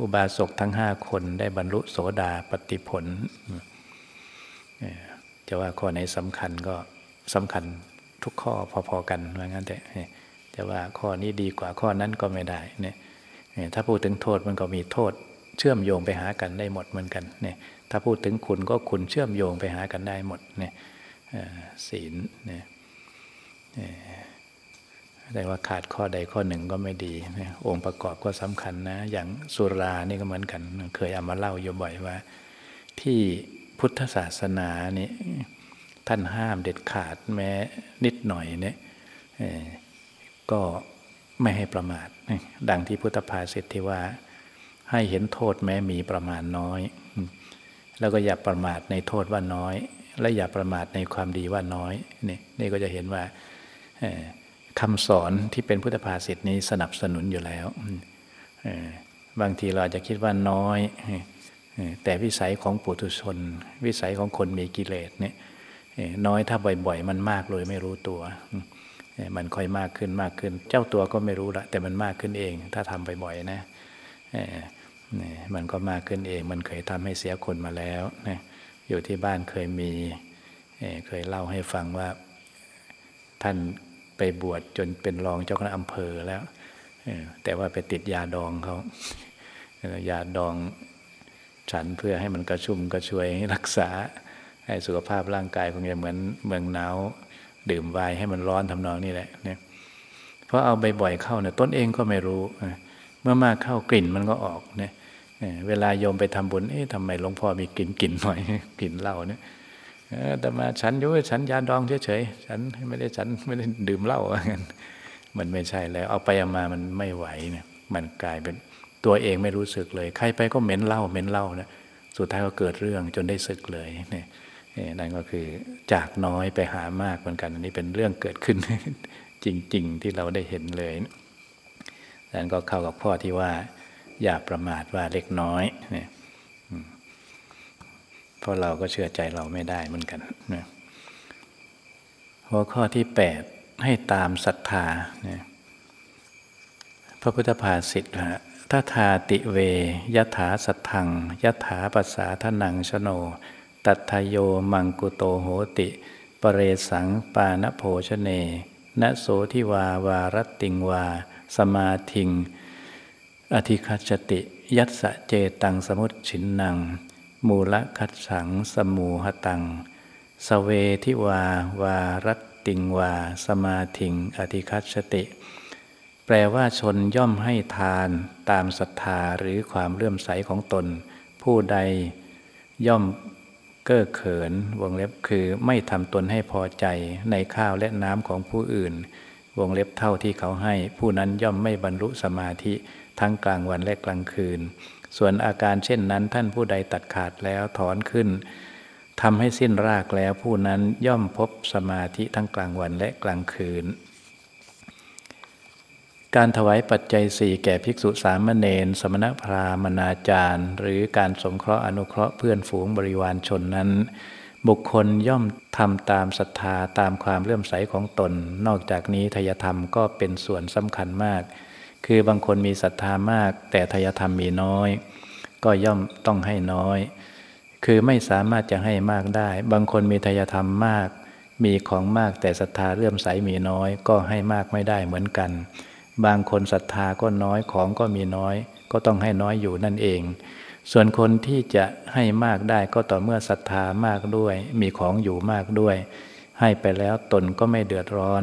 อุบาสกทั้งห้าคนได้บรรลุโสดาปฏิผล จะว่าข้อไหนสำคัญก็สำคัญทุกข้อพอๆกันว่างั้นแต่จะว่าข้อนี้ดีกว่าข้อนั้นก็ไม่ได้เนี่ยถ้าพูดถึงโทษมันก็มีโทษ เชื่อมโยงไปหากันได้หมดเหมือนกันเนี่ยถ้าพูดถึงคุณก็คุณเชื่อมโยงไปหากันได้หมดเนี่ยศีลเนี่ยแต่ว่าขาดข้อใดข้อหนึ่งก็ไม่ดีนะองค์ประกอบก็สำคัญนะ อย่างสุรานี่ก็เหมือนกัน เคยเอามาเล่าอยู่บ่อยว่า ที่ พุทธศาสนานี่ท่านห้ามเด็ดขาดแม้นิดหน่อยเนี่ยก็ไม่ให้ประมาท ดังที่พุทธภาษิตที่ว่าให้เห็นโทษแม้มีประมาณน้อย แล้วก็อย่าประมาทในโทษว่าน้อย และอย่าประมาทในความดีว่าน้อยนี่นี่ก็จะเห็นว่าคำสอนที่เป็นพุทธภาษิตนี้สนับสนุนอยู่แล้วบางทีเราจะคิดว่าน้อย แต่วิสัยของปุถุชน วิสัยของคนมีกิเลสเนี่ยน้อยถ้าบ่อย ๆ มันมากเลยไม่รู้ตัว มันค่อยมากขึ้นมากขึ้น เจ้าตัวก็ไม่รู้ละแต่มันมากขึ้นเอง ถ้าทำบ่อยๆนะมันก็มากขึ้นเอง มันเคยทำให้เสียคนมาแล้วนะอยู่ที่บ้านเคยมีเคยเล่าให้ฟังว่าท่านไปบวชจนเป็นรองเจ้าคณะอำเภอแล้วแต่ว่าไปติดยาดองเขายาดอง ฉันเพื่อให้มันกระชุ่มกระชวยรักษา ให้สุขภาพร่างกายคงจะเหมือนเมืองหนาวดื่มไวน์ให้มันร้อนทำนองนี่แหละเนี่ยเพราะเอาบ่อยๆเข้าเนี่ยต้นเองก็ไม่รู้ เมื่อมากเข้ากลิ่นมันก็ออกเนี่ยเวลาโยมไปทำบุญเอ๊ะทำไมหลวงพ่อมีกลิ่นกลิ่นหน่อยกลิ่นเหล้าเนี่ยแต่มาฉันยู่ฉันยาดองเฉยๆฉันไม่ได้ฉันไม่ได้ดื่มเหล้าอะไรเงี้ยมันไม่ใช่แล้ว เอาไปเอามามันไม่ไหวเนี่ยมันกลายเป็น ตัวเองไม่รู้สึกเลย ใครไปก็เหม็นเล้าเหม็นเล้านะสุดท้ายก็เกิดเรื่องจนได้ศึกเลยเนี่ยนั่นก็คือจากน้อยไปหามากเหมือนกัน อันนี้เป็นเรื่องเกิดขึ้นจริง ๆ ที่เราได้เห็นเลยนั่นก็เข้ากับพ่อที่ว่า อย่าประมาทว่าเล็กน้อยเนี่ยเพราะเราก็เชื่อใจเราไม่ได้เหมือนกันนะหัวข้อที่ 8 ให้ตามศรัทธาเนี่ยพระพุทธภาษิตนะ ถ้าทาติเวยถาสัทธังยถาปัสสาทนังชโน ตัทโยมังกุโตโหติ ปเรสังปานโภชเนนโสทิวาวารติงวา สมาทิง อธิคัจติ ยัตสะเจตังสมุตฉินนัง มูลคัดสังสมูหตัง สเวทิวาวารติงวา สมาทิง อธิคัจติ ลว่าชนย่อมให้ทานตามศรัทธาหรือความเลื่อมใสของตน ผู้ใดย่อมเก้อเขิน วงเล็บคือไม่ทำตนให้พอใจในข้าวและน้ำของผู้อื่น วงเล็บเท่าที่เขาให้ ผู้นั้นย่อมไม่บรรลุสมาธิทั้งกลางวันและกลางคืน ส่วนอาการเช่นนั้นท่านผู้ใดตัดขาดแล้วถอนขึ้นทำให้สิ้นรากแล้วผู้นั้นย่อมพบสมาธิทั้งกลางวันและกลางคืน การถวายปัจจัยสี่แก่ภิกษุสามเณรสมณพราหมณาจารย์ หรือการสงเคราะห์อนุเคราะห์เพื่อนฝูงบริวารชนนั้น บุคคลย่อมทำตามศรัทธาตามความเลื่อมใสของตน นอกจากนี้ทยธรรมก็เป็นส่วนสำคัญมาก คือบางคนมีศรัทธามาก แต่ทยธรรมมีน้อย ก็ย่อมต้องให้น้อย คือไม่สามารถจะให้มากได้ บางคนมีทยธรรมมาก มีของมากแต่ศรัทธาเลื่อมใสมีน้อย ก็ให้มากไม่ได้เหมือนกัน บางคนศรัทธาก็น้อยของก็มีน้อย ก็ต้องให้น้อยอยู่นั่นเอง ส่วนคนที่จะให้มากได้ก็ต่อเมื่อศรัทธามากด้วย มีของอยู่มากด้วย ให้ไปแล้วตนก็ไม่เดือดร้อน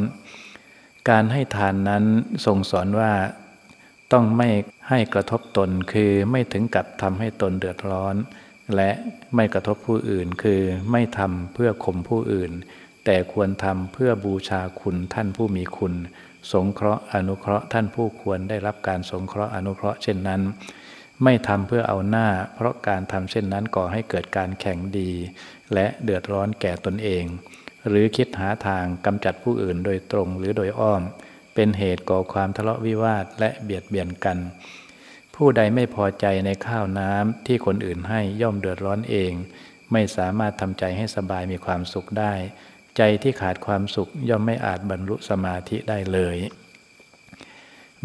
การให้ทานนั้นทรงสอนว่าต้องไม่ให้กระทบตนคือไม่ถึงกับทำให้ตนเดือดร้อน และไม่กระทบผู้อื่นคือไม่ทำเพื่อข่มผู้อื่น แต่ควรทำเพื่อบูชาคุณท่านผู้มีคุณ สงเคราะห์อนุเคราะห์ท่านผู้ควรได้รับการสงเคราะห์อนุเคราะห์เช่นนั้น ไม่ทำเพื่อเอาหน้า เพราะการทำเช่นนั้นก่อให้เกิดการแข่งดี และเดือดร้อนแก่ตนเอง หรือคิดหาทางกำจัดผู้อื่นโดยตรงหรือโดยอ้อม เป็นเหตุก่อความทะเลาะวิวาทและเบียดเบียนกัน ผู้ใดไม่พอใจในข้าวน้ำที่คนอื่นให้ย่อมเดือดร้อนเอง ไม่สามารถทำใจให้สบายมีความสุขได้ ใจที่ขาดความสุขย่อมไม่อาจบรรลุสมาธิได้เลย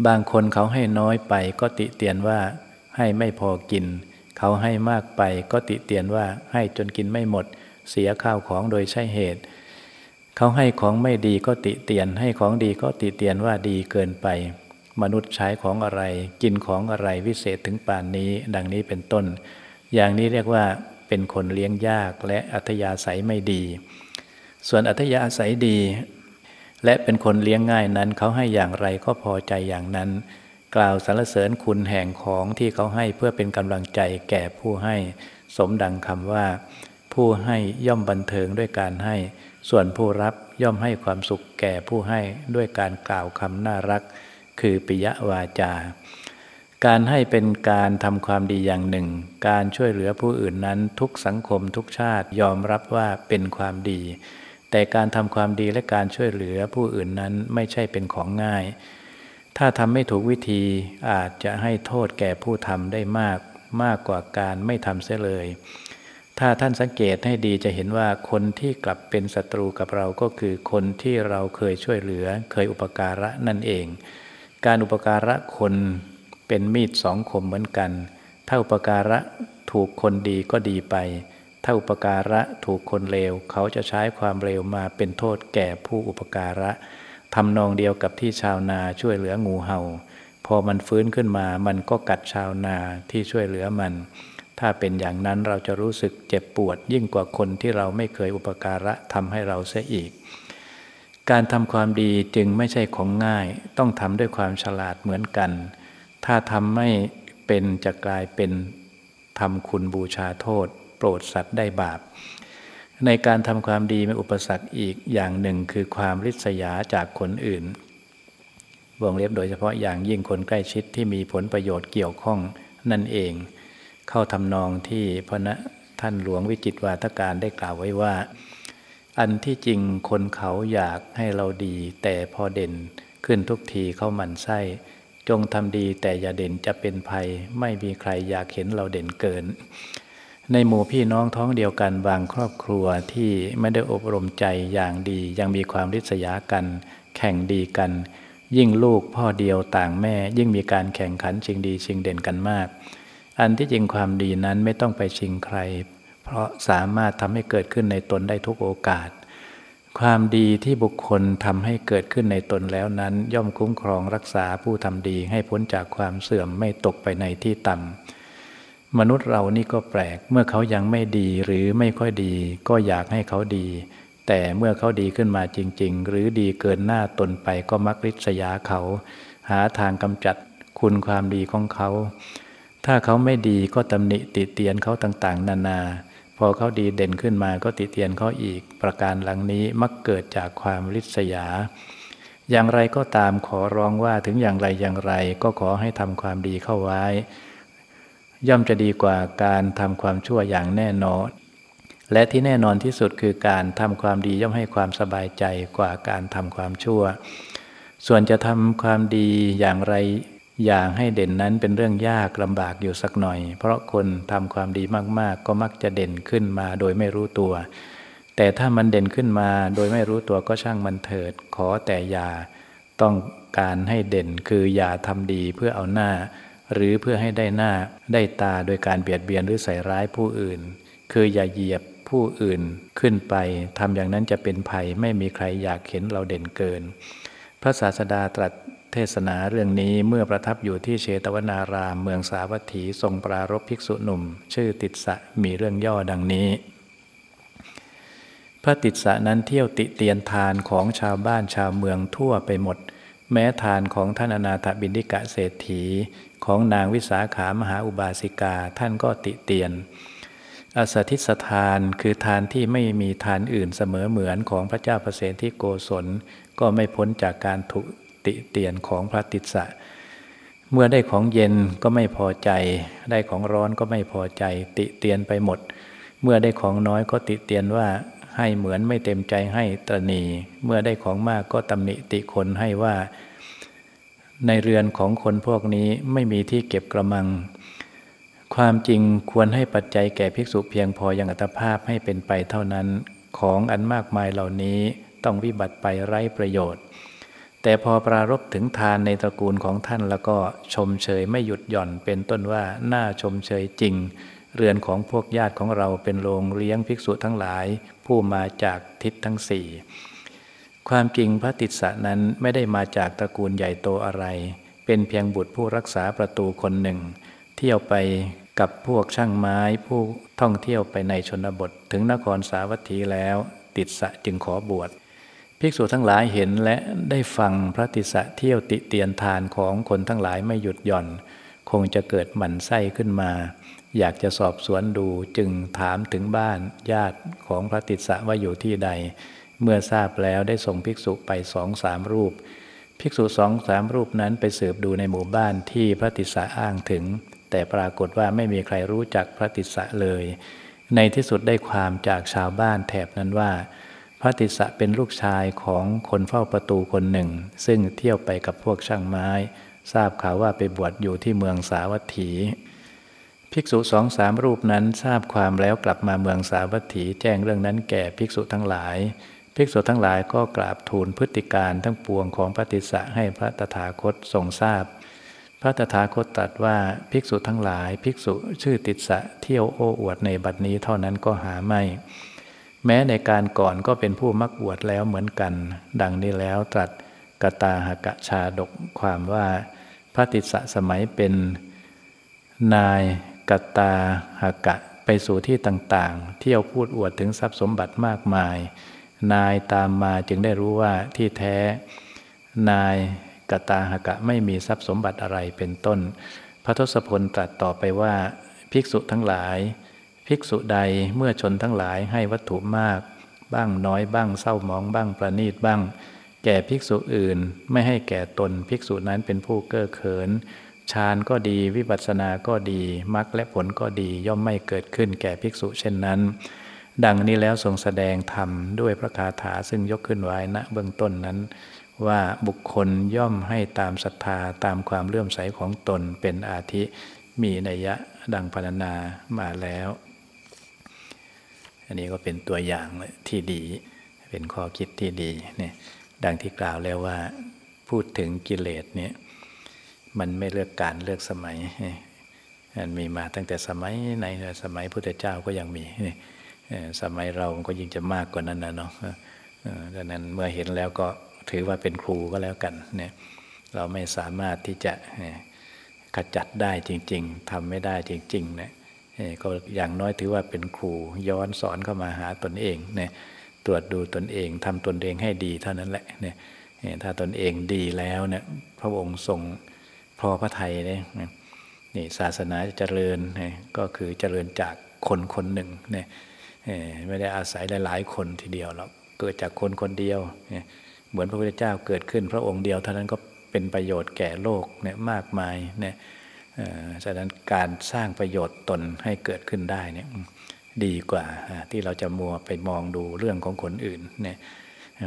บางคนเขาให้น้อยไปก็ติเตียนว่าให้ไม่พอกิน เขาให้มากไปก็ติเตียนว่าให้จนกินไม่หมด เสียข้าวของโดยใช่เหตุ เขาให้ของไม่ดีก็ติเตียน ให้ของดีก็ติเตียนว่าดีเกินไป มนุษย์ใช้ของอะไร กินของอะไรวิเศษถึงป่านนี้ ดังนี้เป็นต้น อย่างนี้เรียกว่าเป็นคนเลี้ยงยากและอัธยาศัยไม่ดี ส่วนอัธยาศัยดี และเป็นคนเลี้ยงง่ายนั้น เขาให้อย่างไรก็พอใจอย่างนั้น กล่าวสรรเสริญคุณแห่งของที่เขาให้เพื่อเป็นกำลังใจแก่ผู้ให้ สมดังคำว่า ผู้ให้ย่อมบันเทิงด้วยการให้ ส่วนผู้รับย่อมให้ความสุขแก่ผู้ให้ด้วยการกล่าวคำน่ารัก คือปิยวาจาการให้เป็นการทำความดีอย่างหนึ่ง การช่วยเหลือผู้อื่นนั้นทุกสังคมทุกชาติยอมรับว่าเป็นความดี แต่การทำความดีและการช่วยเหลือผู้อื่นนั้นไม่ใช่เป็นของง่าย ถ้าทำไม่ถูกวิธีอาจจะให้โทษแก่ผู้ทำได้มากมากกว่าการไม่ทำเสียเลย ถ้าท่านสังเกตให้ดีจะเห็นว่าคนที่กลับเป็นศัตรูกับเราก็คือคนที่เราเคยช่วยเหลือ เคยอุปการะนั่นเอง การอุปการะคนเป็นมีดสองคมเหมือนกัน ถ้าอุปการะถูกคนดีก็ดีไป ถ้าอุปการะถูกคนเลว เขาจะใช้ความเร็วมาเป็นโทษแก่ผู้อุปการะทำนองเดียวกับที่ชาวนาช่วยเหลืองูเห่า พอมันฟื้นขึ้นมามันก็กัดชาวนาที่ช่วยเหลือมัน ถ้าเป็นอย่างนั้นเราจะรู้สึกเจ็บปวดยิ่งกว่าคนที่เราไม่เคยอุปการะทำให้เราเสียอีก การทำความดีจึงไม่ใช่ของง่าย ต้องทำด้วยความฉลาดเหมือนกัน ถ้าทำไม่เป็นจะกลายเป็นทำคุณบูชาโทษ รดสัตว์ได้บาป ในการทำความดีมีอุปสรรคอีกอย่างหนึ่งคือความริษยาจากคนอื่น วงเล็บโดยเฉพาะอย่างยิ่งคนใกล้ชิดที่มีผลประโยชน์เกี่ยวข้องนั่นเอง เข้าทำนองที่พระนะท่านหลวงวิจิตวาทการได้กล่าวไว้ว่า อันที่จริงคนเขาอยากให้เราดี แต่พอเด่นขึ้นทุกทีเข้ามันไส้จงทำดีแต่อย่าเด่นจะเป็นภัย ไม่มีใครอยากเห็นเราเด่นเกิน ในหมู่พี่น้องท้องเดียวกันบางครอบครัวที่ไม่ได้อบรมใจอย่างดี ยังมีความริษยากัน แข่งดีกัน ยิ่งลูกพ่อเดียวต่างแม่ ยิ่งมีการแข่งขันชิงดีชิงเด่นกันมาก อันที่จริงความดีนั้นไม่ต้องไปชิงใคร เพราะสามารถทำให้เกิดขึ้นในตนได้ทุกโอกาส ความดีที่บุคคลทำให้เกิดขึ้นในตนแล้วนั้น ย่อมคุ้มครองรักษาผู้ทำดีให้พ้นจากความเสื่อมไม่ตกไปในที่ต่ำ มนุษย์เรานี่ก็แปลก เมื่อเขายังไม่ดีหรือไม่ค่อยดี ก็อยากให้เขาดี แต่เมื่อเขาดีขึ้นมาจริง ๆ หรือดีเกินหน้าตนไปก็มักริษยาเขา หาทางกำจัดคุณความดีของเขา ถ้าเขาไม่ดีก็ตำหนิติเตียนเขาต่างๆ นานา พอเขาดีเด่นขึ้นมาก็ติเตียนเขาอีก ประการหลังนี้มักเกิดจากความริษยา อย่างไรก็ตามขอร้องว่าถึงอย่างไรอย่างไรก็ขอให้ทำความดีเข้าไว้ ย่อมจะดีกว่าการทำความชั่วอย่างแน่นอน และที่แน่นอนที่สุดคือการทำความดีย่อมให้ความสบายใจกว่าการทำความชั่ว ส่วนจะทำความดีอย่างไรอย่างให้เด่นนั้นเป็นเรื่องยากลำบากอยู่สักหน่อย เพราะคนทำความดีมากๆ ก็มักจะเด่นขึ้นมาโดยไม่รู้ตัว แต่ถ้ามันเด่นขึ้นมาโดยไม่รู้ตัวก็ช่างมันเถิด ขอแต่อย่าต้องการให้เด่นคืออย่าทำดีเพื่อเอาหน้า หรือเพื่อให้ได้หน้าได้ตาโดยการเบียดเบียนหรือใส่ร้ายผู้อื่น คืออย่าเหยียบผู้อื่นขึ้นไปทำอย่างนั้นจะเป็นภัยไม่มีใครอยากเห็นเราเด่นเกิน พระศาสดาตรัสเทศนาเรื่องนี้เมื่อประทับอยู่ที่เชตวนารามเมืองสาวัตถีทรงปรารบภิกษุหนุ่ม ชื่อติดสะมีเรื่องย่อดังนี้ พระติดสะนั้นเที่ยวติเตียนทานของชาวบ้านชาวเมืองทั่วไปหมด แม้ทานของท่านอนาถบินิกะเศรษฐีของนางวิสาขามหาอุบาสิกาท่านก็ติเตียน อสทิสทานคือทานที่ไม่มีทานอื่นเสมอเหมือนของพระเจ้าประเสฐที่โกศล ก็ไม่พ้นจากการถูกติเตียนของพระติสะเมื่อได้ของเย็นก็ไม่พอใจ ได้ของร้อนก็ไม่พอใจ ติเตียนไปหมด เมื่อได้ของน้อยก็ติเตียนว่า ให้เหมือนไม่เต็มใจให้ตรณีเมื่อได้ของมากก็ตำหนิติคนให้ว่า ในเรือนของคนพวกนี้ไม่มีที่เก็บกระมัง ความจริงควรให้ปัจจัยแก่ภิกษุเพียงพออย่างอัตภาพให้เป็นไปเท่านั้น ของอันมากมายเหล่านี้ต้องวิบัติไปไร้ประโยชน์ แต่พอปรารบถึงทานในตระกูลของท่านแล้วก็ชมเชยไม่หยุดหย่อนเป็นต้นว่าน่าชมเชยจริง เรือนของพวกญาติของเราเป็นโรงเลี้ยงภิกษุทั้งหลาย ผู้มาจากทิศทั้งสี่ความจริงพระติสะนั้นไม่ได้มาจากตระกูลใหญ่โตอะไร เป็นเพียงบุตรผู้รักษาประตูคนหนึ่ง เที่ยวไปกับพวกช่างไม้ผู้ท่องเที่ยวไปในชนบทถึงนครสาวัตถีแล้ว ติสะจึงขอบวชภิกษุทั้งหลายเห็นและได้ฟังพระติสะเที่ยวติเตียนทานของคนทั้งหลายไม่หยุดหย่อน คงจะเกิดหมันไส้ขึ้นมา อยากจะสอบสวนดูจึงถามถึงบ้านญาติของพระติสะว่าอยู่ที่ใด เมื่อทราบแล้วได้ส่งภิกษุไปสองสามรูป ภิกษุสองสามรูปนั้นไปสืบดูในหมู่บ้านที่พระติสะอ้างถึง แต่ปรากฏว่าไม่มีใครรู้จักพระติสะเลย ในที่สุดได้ความจากชาวบ้านแถบนั้นว่า พระติสะเป็นลูกชายของคนเฝ้าประตูคนหนึ่ง ซึ่งเที่ยวไปกับพวกช่างไม้ ทราบข่าวว่าไปบวชอยู่ที่เมืองสาวัตถี ภิกษุสองสามรูปนั้นทราบความแล้วกลับมาเมืองสาวัตถีแจ้งเรื่องนั้นแก่ภิกษุทั้งหลาย ภิกษุทั้งหลายก็กราบทูลพฤติการทั้งปวงของพระติสะให้พระตถาคตทรงทราบ พระตถาคตตรัสว่าภิกษุทั้งหลาย ภิกษุชื่อติสะเที่ยวโอ้อวดในบัดนี้เท่านั้นก็หาไม่แม้ในการก่อนก็เป็นผู้มักบวชแล้วเหมือนกัน ดังนี้แล้วตรัสกตาหกะชาดกความว่าพระติสสะสมัยเป็นนาย กตาหกะไปสู่ที่ต่างๆ เที่ยวพูดอวดถึงทรัพย์สมบัติมากมาย นายตามมาจึงได้รู้ว่าที่แท้ นายกตาหกะไม่มีทรัพย์สมบัติอะไรเป็นต้น พระทศพลตรัสต่อไปว่า ภิกษุทั้งหลาย ภิกษุใดเมื่อชนทั้งหลายให้วัตถุมาก บ้างน้อยบ้างเศร้ามองบ้างประนีตบ้าง แก่ภิกษุอื่นไม่ให้แก่ตนภิกษุนั้นเป็นผู้เก้อเขิน ฌานก็ดีวิปัสสนาก็ดีมรรคและผลก็ดีย่อมไม่เกิดขึ้นแก่ภิกษุเช่นนั้น ดังนี้แล้วทรงแสดงธรรมด้วยพระคาถาซึ่งยกขึ้นไว้ณเบื้องต้นนั้น ว่าบุคคลย่อมให้ตามศรัทธาตามความเลื่อมใสของตนเป็นอาทิมีนัยยะดังพรรณนามาแล้ว อันนี้ก็เป็นตัวอย่างที่ดี เป็นข้อคิดที่ดีเนี่ยดังที่กล่าวแล้วว่า พูดถึงกิเลสเนี่ย มันไม่เลือกการเลือกสมัยมันมีมาตั้งแต่สมัยในสมัยพุทธเจ้าก็ยังมีสมัยเราก็ยิ่งจะมากกว่านั้นนะเนาะดังนั้นเมื่อเห็นแล้วก็ถือว่าเป็นครูก็แล้วกันเนี่ยเราไม่สามารถที่จะขจัดได้จริง ๆทำไม่ได้จริงๆนะก็อย่างน้อยถือว่าเป็นครูย้อนสอนเข้ามาหาตนเองเนี่ยตรวจดูตนเองทำตนเองให้ดีเท่านั้นแหละเนี่ยถ้าตนเองดีแล้วเนี่ยพระองค์ทรง พอพระไทยเนี่ยนี่ศาสนาเจริญก็คือเจริญจากคนคนหนึ่งเนี่ยไม่ได้อาศัยหลาย ๆ คนทีเดียวหรอกเกิดจากคนคนเดียว เหมือนพระพุทธเจ้าเกิดขึ้นพระองค์เดียวเท่านั้นก็เป็นประโยชน์แก่โลกเนี่ยมากมายเนี่ยฉะนั้นการสร้างประโยชน์ตนให้เกิดขึ้นได้เนี่ยดีกว่าที่เราจะมัวไปมองดูเรื่องของคนอื่นเนี่ย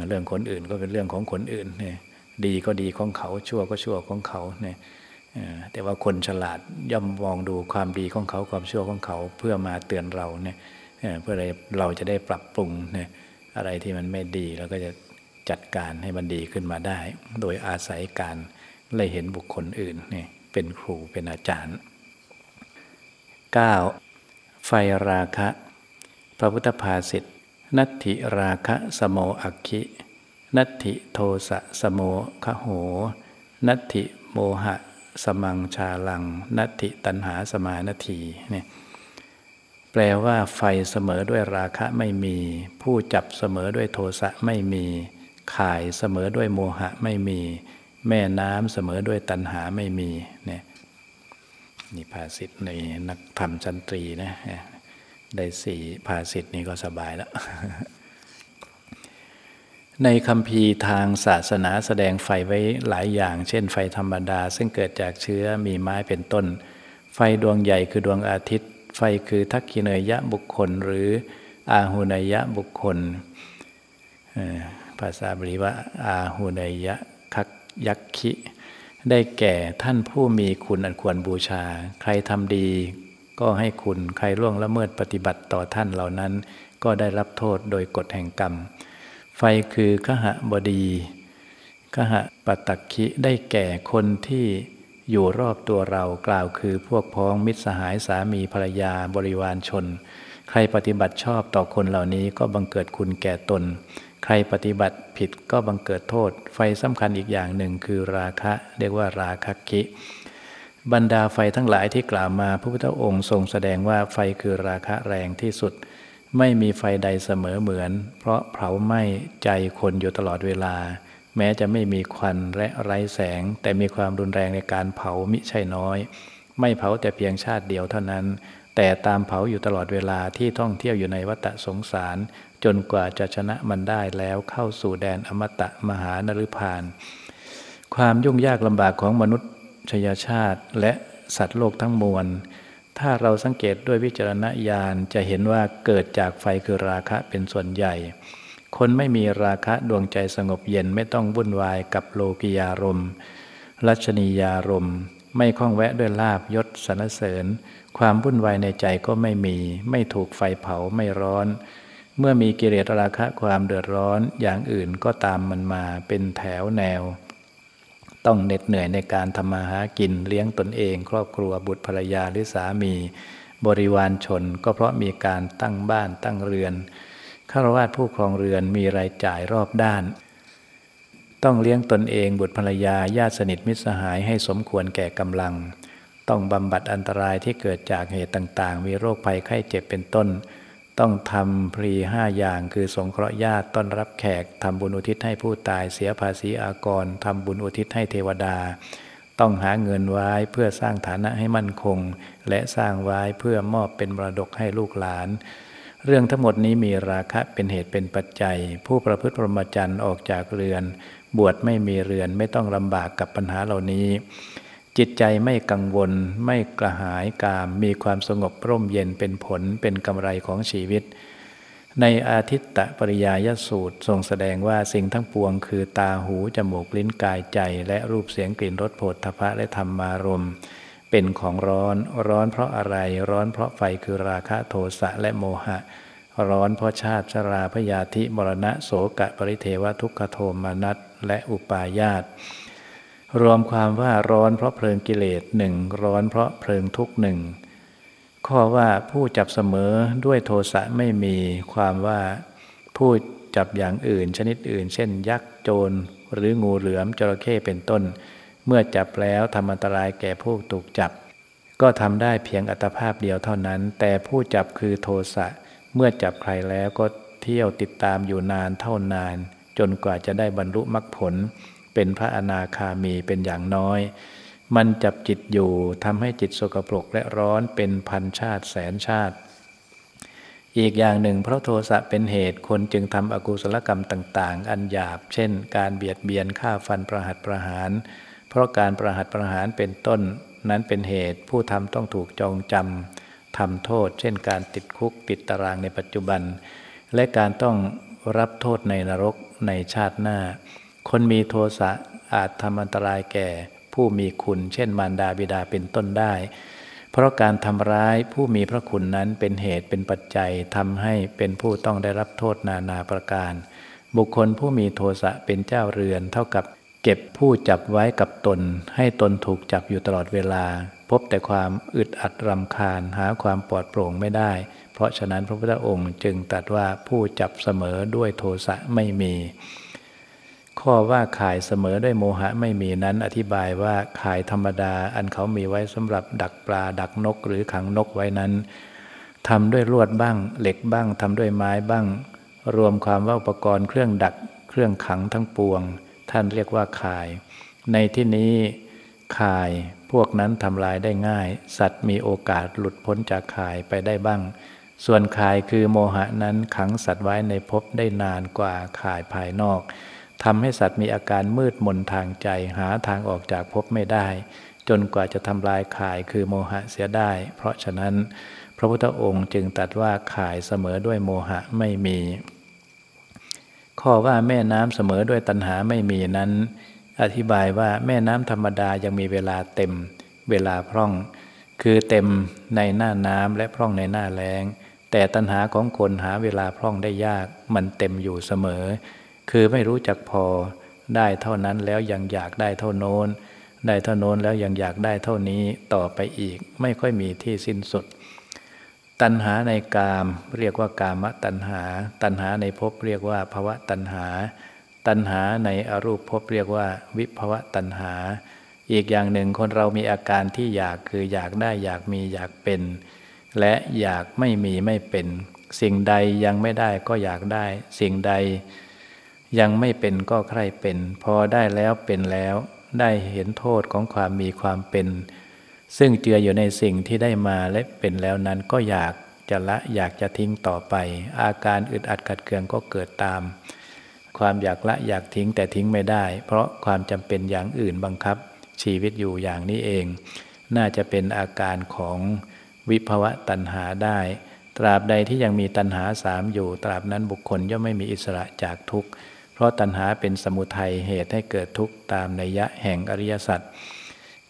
เรื่องคนอื่นก็เป็นเรื่องของคนอื่นเนี่ยดีก็ดีของเขาชั่วก็ชั่วของเขาเนี่ย แต่ว่าคนฉลาดย่อมมองดูความดีของเขาความชั่วของเขาเพื่อมาเตือนเราเนี่ยเพื่อเราจะได้ปรับปรุงเนี่ยอะไรที่มันไม่ดีเราก็จะจัดการให้มันดีขึ้นมาได้ โดยอาศัยการเลยเห็นบุคคลอื่นเนี่ยเป็นครูเป็นอาจารย์ 9. ไฟราคะ พระพุทธภาษิตนัตถิราคะสโมอักขินัตถิโทสะสโมคโห นัตถิโมหะ สมังชาลังนัติตันหาสมานาทีเนี่ยแปลว่าไฟเสมอด้วยราคะไม่มี ผู้จับเสมอด้วยโทสะไม่มี ข่ายเสมอด้วยโมหะไม่มี แม่น้ำเสมอด้วยตัณหาไม่มีเนี่ยนี่ภาษิตในนักธรรมจันตรีนะได้สี่ภาษิตนี้ก็สบายแล้ว ในคำพีทางศาสนาแสดงไฟไว้หลายอย่าง เช่นไฟธรรมดา ซึ่งเกิดจากเชื้อมีไม้เป็นต้น ไฟดวงใหญ่คือดวงอาทิตย์ ไฟคือทักกิเนยะบุคคล หรืออาหุนยะบุคคล ภาษาบาลีว่าอาหุนยะคักยักขิ ได้แก่ท่านผู้มีคุณอันควรบูชา ใครทำดี ก็ให้คุณใครล่วงละเมิดปฏิบัติต่อท่านเหล่านั้น ก็ได้รับโทษโดยกฎแห่งกรรม ไฟคือขหบดีขหปตักคิได้แก่คนที่อยู่รอบตัวเรากล่าวคือพวกพ้องมิตรสหายสามีภรรยาบริวารชน ใครปฏิบัติชอบต่อคนเหล่านี้ก็บังเกิดคุณแก่ตน ใครปฏิบัติผิดก็บังเกิดโทษ ไฟสำคัญอีกอย่างหนึ่งคือราคะ เรียกว่าราคะกิบรรดาไฟทั้งหลายที่กล่าวมาพระพุทธองค์ทรงแสดงว่าไฟคือราคะแรงที่สุด ไม่มีไฟใดเสมอเหมือน เพราะเผาไหม้ใจคนอยู่ตลอดเวลา แม้จะไม่มีควันและไร้แสง แต่มีความรุนแรงในการเผามิใช่น้อย ไม่เผาแต่เพียงชาติเดียวเท่านั้น แต่ตามเผาอยู่ตลอดเวลาที่ท่องเที่ยวอยู่ในวัฏสงสาร จนกว่าจะชนะมันได้แล้วเข้าสู่แดนอมตะมหานรุพาน ความยุ่งยากลำบากของมนุษย์ชยชาติและสัตว์โลกทั้งมวล ถ้าเราสังเกตด้วยวิจารณญาณจะเห็นว่าเกิดจากไฟคือราคะเป็นส่วนใหญ่ คนไม่มีราคะดวงใจสงบเย็นไม่ต้องวุ่นวายกับโลกิยารมรัชนียารมไม่คล้องแวะด้วยลาบยศสรรเสริญ ความวุ่นวายในใจก็ไม่มี ไม่ถูกไฟเผาไม่ร้อน เมื่อมีกิเลสราคะความเดือดร้อนอย่างอื่นก็ตามมันมาเป็นแถวแนว ต้องเหน็ดเหนื่อยในการทำมาหากินเลี้ยงตนเอง ครอบครัวบุตรภรรยาหรือสามี บริวารชน ก็เพราะมีการตั้งบ้านตั้งเรือนข้ารวาสผู้ครองเรือนมีรายจ่ายรอบด้าน ต้องเลี้ยงตนเองบุตรภรรยาญาติสนิทมิตรสหายให้สมควรแก่กำลัง ต้องบำบัดอันตรายที่เกิดจากเหตุต่างๆ มีโรคภัยไข้เจ็บเป็นต้น ต้องทำพรีห้าอย่างคือสงเคราะห์ญาติต้อนรับแขกทำบุญอุทิศให้ผู้ตายเสียภาษีอากรทำบุญอุทิศให้เทวดา ต้องหาเงินไว้เพื่อสร้างฐานะให้มั่นคง และสร้างไว้เพื่อมอบเป็นมรดกให้ลูกหลาน เรื่องทั้งหมดนี้มีราคะเป็นเหตุเป็นปัจจัย ผู้ประพฤติพรหมจรรย์ออกจากเรือน บวชไม่มีเรือนไม่ต้องลำบากกับปัญหาเหล่านี้ จิตใจไม่กังวล ไม่กระหายกาม มีความสงบร่มเย็นเป็นผลเป็นกำไรของชีวิต ในอาทิตตปริยายสูตรทรงแสดงว่าสิ่งทั้งปวง คือตาหูจมูกลิ้นกายใจ และรูปเสียงกลิ่นรสโผฏฐพะและธรรมารมณ์เป็นของร้อนร้อนเพราะอะไรร้อนเพราะไฟคือราคะโทสะและโมหะ ร้อนเพราะชาติชราพยาธิมรณะโสกะปริเทวทุกขโทมนัสและอุปาญาต รวมความว่าร้อนเพราะเพลิงกิเลสหนึ่งร้อนเพราะเพลิงทุกหนึ่งข้อว่าผู้จับเสมอด้วยโทสะไม่มีความว่าผู้จับอย่างอื่นชนิดอื่น เช่น ยักษ์โจร หรืองูเหลือมจระเข้เป็นต้น เมื่อจับแล้วทำอันตรายแก่ผู้ถูกจับ ก็ทำได้เพียงอัตภาพเดียวเท่านั้น แต่ผู้จับคือโทสะเมื่อจับใครแล้วก็เที่ยวติดตามอยู่นานเท่านาน จนกว่าจะได้บรรลุมรรคผล เป็นพระอนาคามีเป็นอย่างน้อย มันจับจิตอยู่ทำให้จิตสกปรกและร้อนเป็นพันชาติแสนชาติ อีกอย่างหนึ่งเพราะโทสะเป็นเหตุคนจึงทำอกุศลกรรมต่าง ๆ อันหยาบ เช่น การเบียดเบียนฆ่าฟันประหัตประหาร เพราะการประหัตประหารเป็นต้นนั้นเป็นเหตุผู้ทำต้องถูกจองจำทำโทษ เช่น การติดคุกติดตารางในปัจจุบัน และการต้องรับโทษในนรกในชาติหน้า คนมีโทสะอาจทำอันตรายแก่ผู้มีคุณ เช่นมารดาบิดาเป็นต้นได้ เพราะการทำร้ายผู้มีพระคุณนั้นเป็นเหตุเป็นปัจจัยทำให้เป็นผู้ต้องได้รับโทษนานาประการ บุคคลผู้มีโทสะเป็นเจ้าเรือน เท่ากับเก็บผู้จับไว้กับตน ให้ตนถูกจับอยู่ตลอดเวลา พบแต่ความอึดอัดรำคาญหาความปลอดโปร่งไม่ได้ เพราะฉะนั้นพระพุทธองค์จึงตรัสว่าผู้จับเสมอด้วยโทสะไม่มี ข้อว่าขายเสมอด้วยโมหะไม่มีนั้นอธิบายว่าขายธรรมดา อันเขามีไว้สำหรับดักปลาดักนกหรือขังนกไว้นั้นทำด้วยลวดบ้าง เหล็กบ้างทำด้วยไม้บ้าง รวมความว่าอุปกรณ์เครื่องดักเครื่องขังทั้งปวง ท่านเรียกว่าขาย ในที่นี้ขายพวกนั้นทำลายได้ง่าย สัตว์มีโอกาสหลุดพ้นจากขายไปได้บ้าง ส่วนขายคือโมหะนั้นขังสัตว์ไว้ในภพได้นานกว่าขายภายนอก ทำให้สัตว์มีอาการมืดมนทางใจ หาทางออกจากภพไม่ได้ จนกว่าจะทำลายข่ายคือโมหะเสียได้ เพราะฉะนั้น พระพุทธองค์จึงตัดว่าข่ายเสมอด้วยโมหะไม่มี ข้อว่าแม่น้ำเสมอด้วยตัณหาไม่มีนั้น อธิบายว่าแม่น้ำธรรมดายังมีเวลาเต็ม เวลาพร่อง คือเต็มในหน้าน้ำและพร่องในหน้าแล้งแต่ตัณหาของคนหาเวลาพร่องได้ยาก มันเต็มอยู่เสมอ คือไม่รู้จักพอได้เท่านั้นแล้วยังอยากได้เท่าโน้น ได้เท่าโน้นแล้วยังอยากได้เท่านี้ต่อไปอีกไม่ค่อยมีที่สิ้นสุด ตัณหาในกามเรียกว่ากามตัณหา ตัณหาในภพเรียกว่าภวะตัณหา ตัณหาในอรูปภพเรียกว่า วิภวะตัณหา อีกอย่างหนึ่งคนเรามีอาการที่อยากคืออยากได้อยากมีอยากเป็น และอยากไม่มีไม่เป็น สิ่งใดยังไม่ได้ก็อยากได้ สิ่งใด ยังไม่เป็นก็ใครเป็น พอได้แล้วเป็นแล้ว ได้เห็นโทษของความมีความเป็น ซึ่งเจืออยู่ในสิ่งที่ได้มาและเป็นแล้วนั้นก็อยากจะละอยากจะทิ้งต่อไป อาการอึดอัดขัดเคืองก็เกิดตาม ความอยากละอยากทิ้งแต่ทิ้งไม่ได้ เพราะความจำเป็นอย่างอื่นบังคับ ชีวิตอยู่อย่างนี้เอง น่าจะเป็นอาการของวิภวะตัณหาได้ ตราบใดที่ยังมีตัณหาสามอยู่ ตราบนั้นบุคคลย่อมไม่มีอิสระจากทุกข์ เพราะตัณหาเป็นสมุทัยเหตุให้เกิดทุกข์ตามนัยยะแห่งอริยสัจ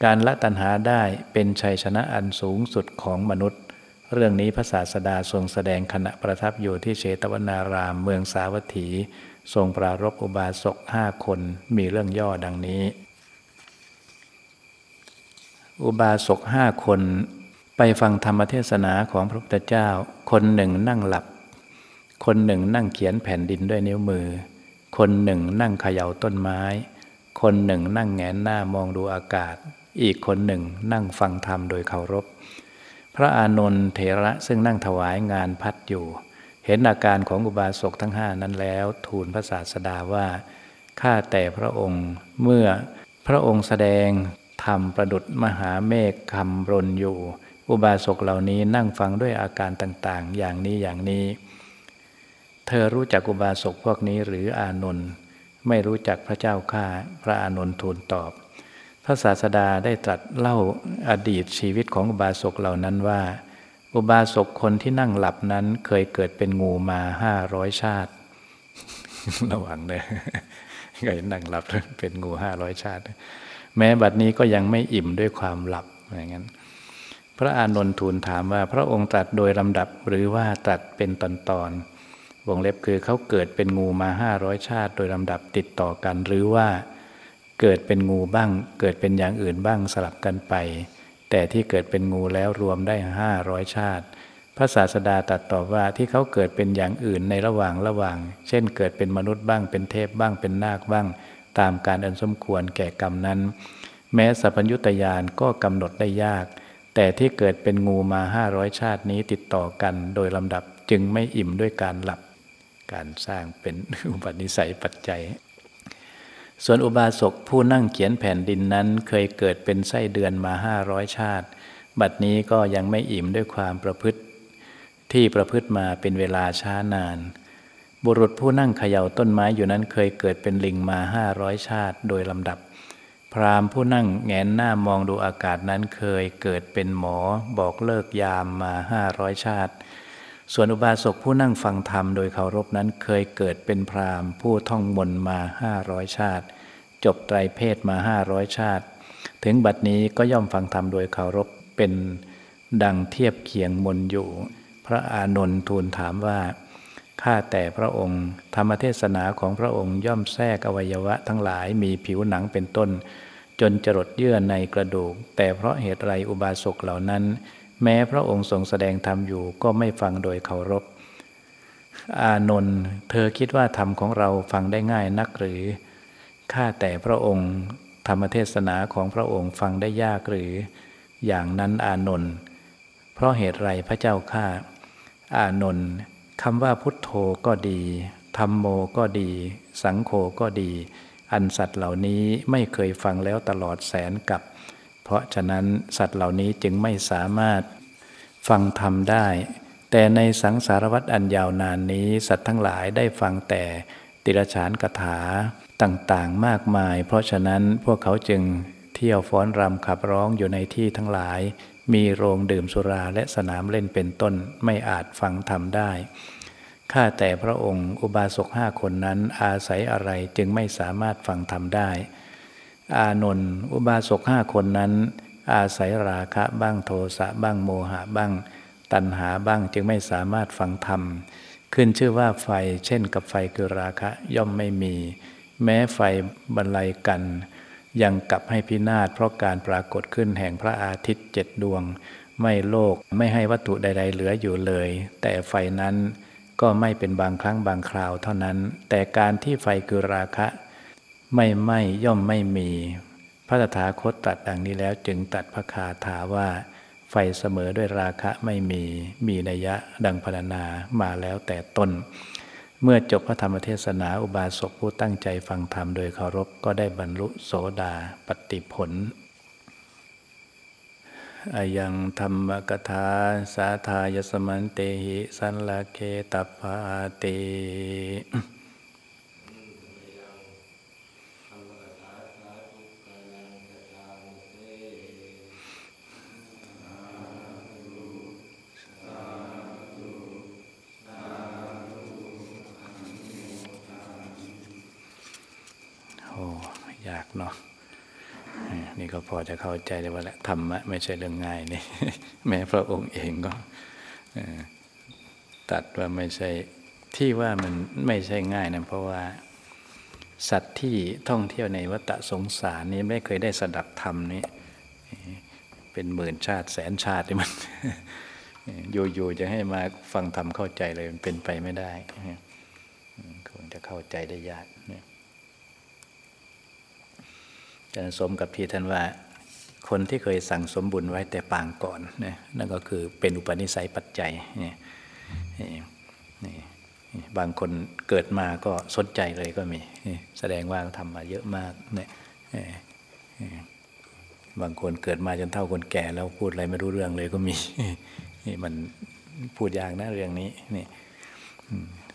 การละตัณหาได้เป็นชัยชนะอันสูงสุดของมนุษย์ เรื่องนี้พระศาสดาทรงแสดงขณะประทับอยู่ที่เชตวนารามเมืองสาวัตถี ทรงปรารบอุบาสกห้าคนมีเรื่องย่อดังนี้ อุบาสกห้าคนไปฟังธรรมเทศนาของพระพุทธเจ้า คนหนึ่งนั่งหลับ คนหนึ่งนั่งเขียนแผ่นดินด้วยนิ้วมือ คนหนึ่งนั่งเขย่าต้นไม้ คนหนึ่งนั่งแงนหน้ามองดูอากาศ อีกคนหนึ่งนั่งฟังธรรมโดยเคารพ พระอานนท์เถระซึ่งนั่งถวายงานพัดอยู่ เห็นอาการของอุบาสกทั้งห้านั้นแล้ว ทูลพระศาสดาว่า ข้าแต่พระองค์เมื่อพระองค์แสดงธรรมประดุดมหาเมฆคำรนอยู่ อุบาสกเหล่านี้นั่งฟังด้วยอาการต่างๆ อย่างนี้อย่างนี้ เธอรู้จักอุบาสกพวกนี้หรืออานนท์ไม่รู้จักพระเจ้าข้าพระอานนท์ทูลตอบ พระศาสดาได้ตรัสเล่าอดีตชีวิตของอุบาสกเหล่านั้นว่า อุบาสกคนที่นั่งหลับนั้นเคยเกิดเป็นงูมาห้าร้อยชาติ ระวังเลยเคยนั่งหลับเป็นงูห้าร้อยชาติ แม้บัดนี้ก็ยังไม่อิ่มด้วยความหลับอย่างนั้นพระอานนท์ทูลถามว่าพระองค์ตรัสโดยลำดับหรือว่าตรัสเป็นตอนตอน วงเล็บคือเขาเกิดเป็นงูมาห้าร้อยชาติโดยลำดับติดต่อกัน หรือว่าเกิดเป็นงูบ้าง เกิดเป็นอย่างอื่นบ้างสลับกันไป แต่ที่เกิดเป็นงูแล้วรวมได้ห้าร้อยชาติ พระศาสดาตรัสตอบว่าที่เขาเกิดเป็นอย่างอื่นในระหว่างระหว่าง เช่นเกิดเป็นมนุษย์บ้าง เป็นเทพบ้าง เป็นนาคบ้าง ตามการอันสมควรแก่กรรมนั้น แม้สัพพัญญุตยานก็กำหนดได้ยาก แต่ที่เกิดเป็นงูมาห้าร้อยชาตินี้ติดต่อกัน โดยลำดับจึงไม่อิ่มด้วยการหลับ การสร้างเป็นอุปนิสัยปัจจัย ส่วนอุบาสกผู้นั่งเขียนแผ่นดินนั้นเคยเกิดเป็นไส้เดือนมาห้าร้อยชาติ บัดนี้ก็ยังไม่อิ่มด้วยความประพฤติ ที่ประพฤติมาเป็นเวลาช้านาน บุรุษผู้นั่งเขย่าต้นไม้อยู่นั้นเคยเกิดเป็นลิงมาห้าร้อยชาติโดยลำดับพราหมณ์ผู้นั่งแงนหน้ามองดูอากาศนั้นเคยเกิดเป็นหมอบอกเลิกยามมาห้าร้อยชาติ ส่วนอุบาสกผู้นั่งฟังธรรมโดยเคารพนั้นเคยเกิดเป็นพราหมณ์ผู้ท่องมนมาห้าร้อยชาติ จบไตรเพศมาห้าร้อยชาติ ถึงบัดนี้ก็ย่อมฟังธรรมโดยเคารพเป็นดังเทียบเคียงมนอยู่ พระอานนท์ทูลถามว่าข้าแต่พระองค์ ธรรมเทศนาของพระองค์ย่อมแทรกอวัยวะทั้งหลายมีผิวหนังเป็นต้น จนจรดเยื่อในกระดูก แต่เพราะเหตุไรอุบาสกเหล่านั้น แม้พระองค์ทรงแสดงธรรมอยู่ก็ไม่ฟังโดยเคารพ อานนท์เธอคิดว่าธรรมของเราฟังได้ง่ายนักหรือ ข้าแต่พระองค์ธรรมเทศนาของพระองค์ฟังได้ยากหรือ อย่างนั้นอานนท์เพราะเหตุไรพระเจ้าข้า อานนท์คำว่าพุทโธก็ดีธรรมโมก็ดี สังโฆก็ดี อันสัตว์เหล่านี้ไม่เคยฟังแล้วตลอดแสนกับ เพราะฉะนั้นสัตว์เหล่านี้จึงไม่สามารถฟังธรรมได้ แต่ในสังสารวัฏอันยาวนานนี้ สัตว์ทั้งหลายได้ฟังแต่ติรฉานกถาต่างๆมากมาย เพราะฉะนั้นพวกเขาจึงเที่ยวฟ้อนรำขับร้องอยู่ในที่ทั้งหลาย มีโรงดื่มสุราและสนามเล่นเป็นต้นไม่อาจฟังธรรมได้ข้าแต่พระองค์อุบาสกห้าคนนั้นอาศัยอะไรจึงไม่สามารถฟังธรรมได้ อานนท์อุบาสกห้าคนนั้น อาศัยราคะบ้างโทสะบ้างโมหะบ้าง ตัณหาบ้างจึงไม่สามารถฟังธรรม ขึ้นชื่อว่าไฟเช่นกับไฟคือราคะย่อมไม่มี แม้ไฟบรรลัยกัน ยังกลับให้พินาศเพราะการปรากฏขึ้นแห่งพระอาทิตย์เจ็ดดวง ไม่โลกไม่ให้วัตถุใด ๆ เหลืออยู่เลย แต่ไฟนั้นก็ไม่เป็นบางครั้งบางคราวเท่านั้น แต่การที่ไฟคือราคะ ไม่ไม่ย่อมไม่มี พระตถาคตตรัสดังนี้แล้วจึงตรัสพระคาถาว่า ไฟเสมอด้วยราคะไม่มี มีนัยยะดังพรรณนามาแล้วแต่ต้น เมื่อจบพระธรรมเทศนาอุบาสกผู้ตั้งใจฟังธรรมโดยเคารพก็ได้บรรลุโสดาปฏิผลอายังธรรมกถาสาทายสมันเตหิ สันลาเคตปาเต โอ้ ยากเนาะนี่ก็พอจะเข้าใจได้ว่าละธรรมะไม่ใช่เรื่องง่ายนี่แม้พระองค์เองก็ตัดว่าไม่ใช่ที่ว่ามันไม่ใช่ง่ายนะเพราะว่าสัตว์ที่ท่องเที่ยวในวัฏสงสารนี้ไม่เคยได้สดับธรรมนี้ เป็นหมื่นชาติแสนชาติมัน อยู่ๆจะให้มาฟังธรรมเข้าใจเลยมันเป็นไปไม่ได้คงจะเข้าใจได้ยากเนี่ย จะสมกับที่ท่านว่าคนที่เคยสั่งสมบุญไว้แต่ปางก่อนนะนั่นก็คือเป็นอุปนิสัยปัจจัยนี่นี่บางคนเกิดมาก็สนใจเลยก็มี แสดงว่าทำมาเยอะมากเนี่ยบางคนเกิดมาจนเท่าคนแก่แล้วพูดอะไรไม่รู้เรื่องเลยก็มีนี่มันพูดยากนะเรื่องนี้นี่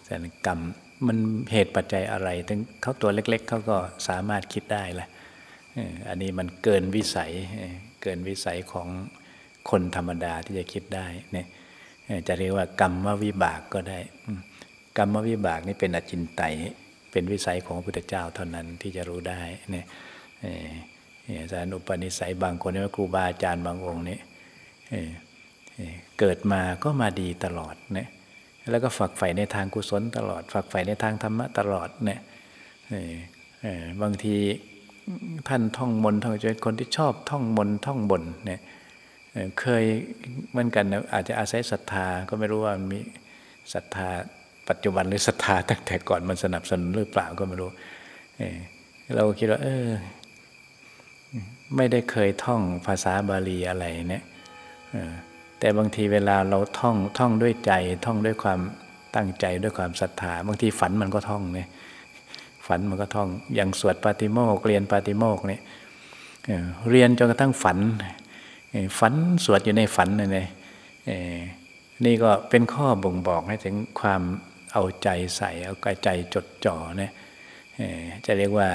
แต่กรรมมันเหตุปัจจัยอะไรถึงเขาตัวเล็ก ๆ เขาก็สามารถคิดได้ละ อันนี้มันเกินวิสัยเกินวิสัยของคนธรรมดาที่จะคิดได้เนี่ยจะเรียกว่ากรรมวิบากก็ได้ กรรมวิบากนี่เป็นอจินไตยเป็นวิสัยของพระพุทธเจ้าเท่านั้นที่จะรู้ได้เนี่ยอาจารย์อุปนิสัยบางคนว่าครูบาอาจารย์บางองค์นี่เกิดมาก็มาดีตลอดเนี่ยแล้วก็ฝักใฝ่ในทางกุศลตลอด ฝักใฝ่ในทางธรรมะตลอดเนี่ยบางที ท่านท่องมนท่องใจคนที่ชอบท่องมนท่องบนเนี่ยเคยเหมือนกันอาจจะอาศัยศรัทธาก็ไม่รู้ว่ามีศรัทธาปัจจุบันหรือศรัทธาตั้งแต่ก่อนมันสนับสนุนหรือเปล่าก็ไม่รู้เราคิดว่า เออ ไม่ได้เคยท่องภาษาบาลีอะไรเนี่ยแต่บางทีเวลาเราท่องท่องด้วยใจ ท่องด้วยความตั้งใจด้วยความศรัทธา บางทีฝันมันก็ท่องเนี่ย ฝันมันก็ท่องอย่างสวดปาติโมกเรียนปาติโมกเนี่ยเรียนจนกระทั่งฝัน ฝันสวดอยู่ในฝันเลยนี่ก็เป็นข้อบ่งบอกให้ถึงความเอาใจใส่เอาใจจดจ่อเนี่ยจะเรียกว่า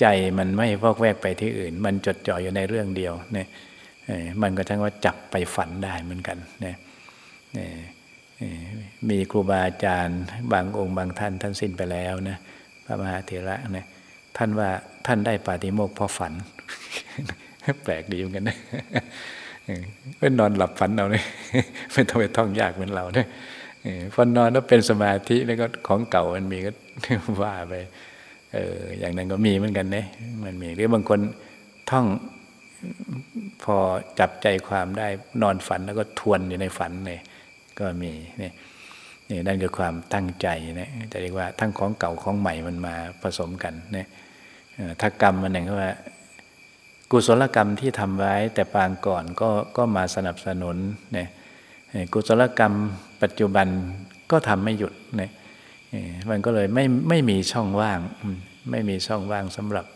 ใจมันไม่วอกแวกไปที่อื่น มันจดจ่ออยู่ในเรื่องเดียวเนี่ยมันก็ทั้งว่าจับไปฝันได้เหมือนกันเนี่ยมีครูบาอาจารย์บางองค์บางท่านท่านสิ้นไปแล้วนะ พระมหาเถระเนี่ยท่านว่าท่านได้ปาฏิโมกข์เพราะฝัน แปลกดีเหมือนกันนะเป็นนอนหลับฝันเอาเนี่ยไม่ต้องไปท่องยากเหมือนเราเนี่ยพอนอนแล้วเป็นสมาธิแล้วก็ของเก่ามันมีก็ว่าไปเอออย่างนั้นก็มีเหมือนกันเนี่ยมันมีหรือบางคนท่องพอจับใจความได้นอนฝันแล้วก็ทวนอยู่ในฝันเลยก็มีเนี่ย นี่นั่นคือความตั้งใจนะจะเรียกว่าทั้งของเก่าของใหม่มันมาผสมกันเนี่ยถ้ากรรมมันหนึ่งก็ว่า กุศลกรรมที่ทำไว้แต่ปางก่อนก็ก็มาสนับสนุนเนี่ยกุศลกรรมปัจจุบันก็ทำไม่หยุดเนี่ยมันก็เลยไม่ไม่มีช่องว่าง ไม่มีช่องว่างสำหรับ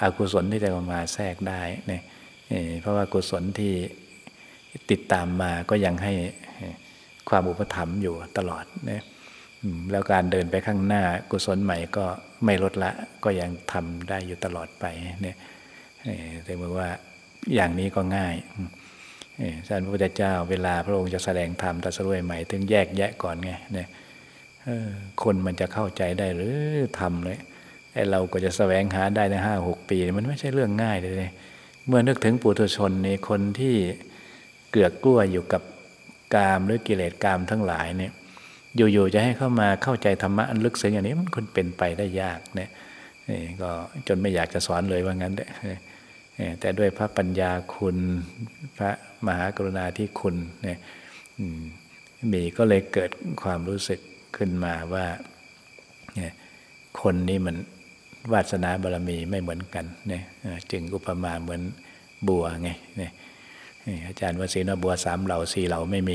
อากุศลที่จะมาแทรกได้เนี่ยเพราะว่ากุศลที่ติดตามมาก็ยังให้ ความอุปถัมภ์อยู่ตลอดเนี่ยแล้วการเดินไปข้างหน้ากุศลใหม่ก็ไม่ลดละก็ยังทำได้อยู่ตลอดไปเนี่ยแต่เมื่อว่าอย่างนี้ก็ง่ายท่านพระพุทธเจ้าเวลาพระองค์จะแสดงธรรมตรัสรู้ใหม่ถึงแยกแยะก่อนไงเนี่ยคนมันจะเข้าใจได้หรือทำเลยไอ้เราก็จะแสวงหาได้ในห้าหกปี มันไม่ใช่เรื่องง่ายเลย เมื่อนึกถึงปุถุชนในคนที่เกือกกลัวอยู่กับ กามหรือกิเลสกามทั้งหลายเนี่ยอยู่ๆจะให้เข้ามาเข้าใจธรรมะอันลึกซึ้งอย่างนี้มันคนเป็นไปได้ยากเนี่ยก็จนไม่อยากจะสอนเลยว่างั้นแต่ด้วยพระปัญญาคุณพระมหากรุณาธิคุณเนี่ยมีก็เลยเกิดความรู้สึกขึ้นมาว่าคนนี้มันวาสนาบารมีไม่เหมือนกันเนี่ยจึงอุปมาเหมือนบัวไงเนี่ย อาจารย์วสีนบัวสามเหล่าสี่เหล่าไม่มี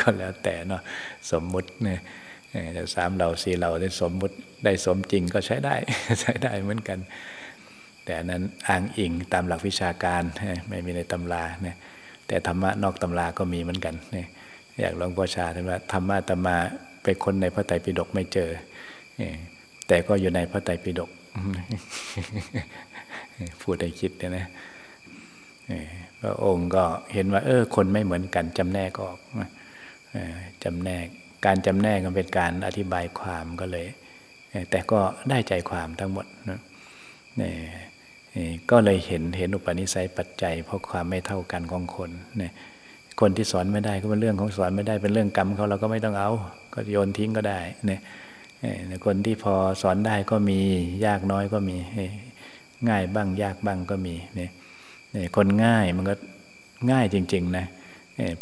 ก็แล้วแต่เนาะสมมุติเนี่ยแต่สามเหล่าสี่เหล่าได้สมมุติได้สมจริงก็ใช้ได้ใช้ได้เหมือนกัน แต่นั้นอ้างอิงตามหลักวิชาการไม่มีในตำราเนี่ยแต่ธรรมะนอกตำราก็มีเหมือนกันเนี่ยอยากลวงพ่อชาท่านว่าธรรมะตมาไปคนในพระไตรปิฎกไม่เจอแต่ก็อยู่ในพระไตรปิฎกพูดให้คิดนะ ระองค์ก็เห็นว่า เออ คนไม่เหมือนกันจำแนกออกจำแนกการจำแนกมันเป็นการอธิบายความก็เลย แต่ก็ได้ใจความทั้งหมดนะก็เลยเห็นเห็นอุปนิสัยปัจจัย เพราะความไม่เท่ากันของคนนคนที่สอนไม่ได้ก็เป็นเรื่องของสอนไม่ได้เป็นเรื่องกรรมเขาเราก็ไม่ต้องเอา ก็โยนทิ้งก็ได้เนี่ยคนที่พอสอนได้ก็มียากน้อยก็มีง่ายบ้างยากบ้างก็มีเนี่ย คนง่ายมันก็ง่ายจริง ๆ นะ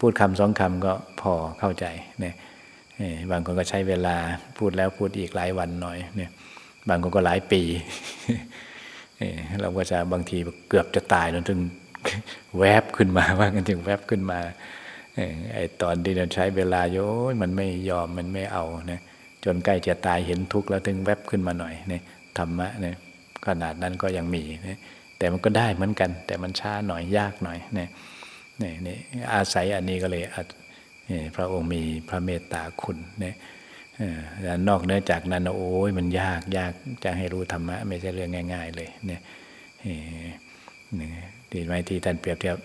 พูดคำสองคำก็พอเข้าใจเนี่ยบางคนก็ใช้เวลาพูดแล้วพูดอีกหลายวันหน่อยเนี่ย บางคนก็หลายปีเราก็จะบางทีเกือบจะตายแล้วถึงแวบขึ้นมาว่ากันถึงแวบขึ้นมาไอ้ตอนที่เราใช้เวลาโยมันไม่ยอมมันไม่เอานี่ยจนใกล้จะตายเห็นทุกข์แล้วถึงแวบขึ้นมาหน่อยเนี่ยธรรมะเนี่ยขนาดนั้นก็ยังมีเนี่ย แต่มันก็ได้เหมือนกัน แต่มันช้าหน่อยยากหน่อยเนี่ยนี่นี่อาศัยอันนี้ก็เลยพระองค์มีพระเมตตาคุณเนี่ยนอกเหนือจากนั้นโอ้ยมันยากยากจะให้รู้ธรรมะไม่ใช่เรื่องง่าย ๆ เลยเนี่ยดีไหมที่ท่านเปรียบเทียบ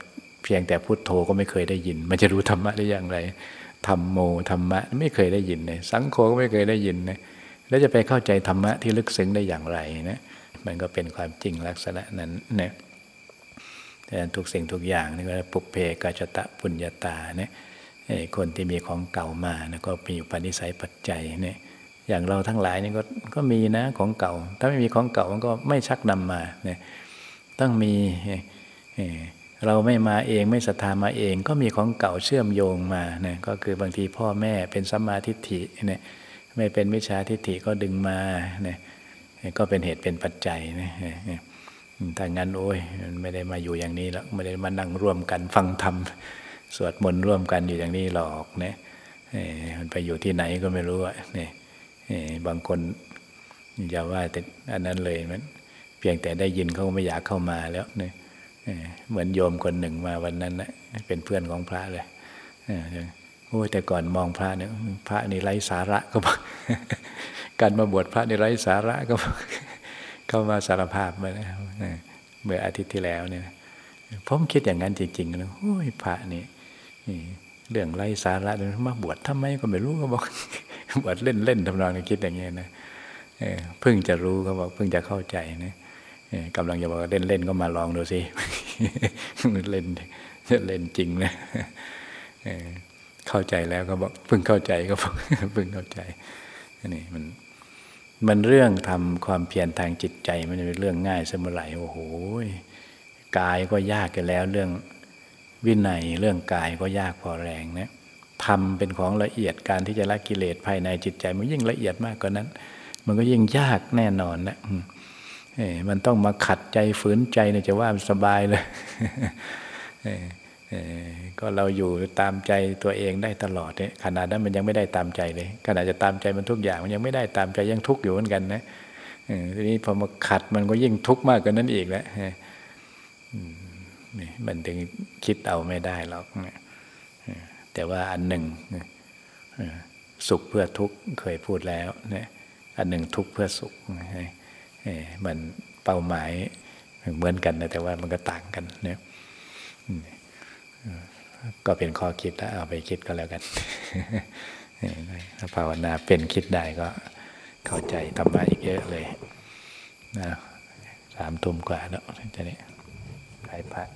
เพียงแต่พุทโธก็ไม่เคยได้ยิน มันจะรู้ธรรมะได้อย่างไรธรรมโมธรรมะไม่เคยได้ยินเลยสังโฆก็ไม่เคยได้ยินนะแล้วจะไปเข้าใจธรรมะที่ลึกซึ้งได้อย่างไรนะ มันก็เป็นความจริงลักษณะนั้นนะแต่ทุกสิ่งทุกอย่างนี่ก็ปุเพกาจตะปุญญาตาเนี่ยคนที่มีของเก่ามานะก็มีอุปนิสัยปัจจัยเนี่ยอย่างเราทั้งหลายนี่ก็ก็มีนะของเก่า ถ้าไม่มีของเก่ามันก็ไม่ชักนำมาเนี่ยต้องมีเราไม่มาเองไม่ศรัทธามาเอง ก็มีของเก่าเชื่อมโยงมาเนี่ยก็คือบางทีพ่อแม่เป็นสัมมาทิฏฐิเนี่ยไม่เป็นวิชาทิฏฐิก็ดึงมาเนี่ย ก็เป็นเหตุเป็นปัจจัยนะถ้างั้นโอ้ยไม่ได้มาอยู่อย่างนี้แล้วไม่ได้มานั่งร่วมกันฟังธรรมสวดมนต์ร่วมกันอยู่อย่างนี้หรอกเนี่ยมันไปอยู่ที่ไหนก็ไม่รู้อะเนี่ยบางคนอย่าว่าแต่อันนั้นเลยมันเพียงแต่ได้ยินเขาไม่อยากเข้ามาแล้วเนี่ยเหมือนโยมคนหนึ่งมาวันนั้นนะเป็นเพื่อนของพระเลยโอ้แต่ก่อนมองพระเนี่ยพระนี่ไร้สาระก็บอก การมาบวชพระในไร้สาระก็กเข้ามาสารภาพมาแล้วเมื่ออาทิตย์ที่แล้วเนี่ยผมคิดอย่างนั้นจริงๆนะโอ้ยพระนี่เรื่องไร้สาระเลยมาบวชทำไมก็ไม่รู้ก็บอกบวชเล่นๆทำนองนี้คิดอย่างเงี้ยนะเพิ่งจะรู้เขาบอกเพิ่งจะเข้าใจนะกำลังจะบอกเล่นเล่นก็มาลองดูสิเล่นเล่นจริงนะเข้าใจแล้วก็บอกเพิ่งเข้าใจก็บอกเพิ่งเข้าใจนี่มัน มันเรื่องทำความเพียรทางจิตใจ มันเป็นเรื่องง่ายเสมอไหร่โอ้โหกายก็ยากกันแล้วเรื่องวินัยเรื่องกายก็ยากพอแรงนะทำเป็นของละเอียดการที่จะละกิเลสภายในจิตใจ มันยิ่งละเอียดมากกว่านั้น มันก็ยิ่งยากแน่นอนนะมันต้องมาขัดใจฝืนใจเนี่ยจะว่าสบายเลย ก็เราอยู่ตามใจตัวเองได้ตลอดเนี่ยขนาดนั้นมันยังไม่ได้ตามใจเลยขนาดจะตามใจมันทุกอย่างมันยังไม่ได้ตามใจยังทุกข์อยู่เหมือนกันนะทีนี้พอมาขัดมันก็ยิ่งทุกข์มากกว่านั้นอีกแล้วมันถึงคิดเอาไม่ได้หรอกแต่ว่าอันหนึ่งสุขเพื่อทุกข์เคยพูดแล้วเนี่ยอันหนึ่งทุกข์เพื่อสุขมันเป้าหมายเหมือนกันนะแต่ว่ามันก็ต่างกันเนี่ย ก็เป็นข้อคิดแล้วเอาไปคิดก็แล้วกันถ้าภาวนาเป็นคิดได้ก็เข้าใจธรรมะอีกเยอะเลยนะสามทุ่มกว่าแล้วจะนี่ไปพัก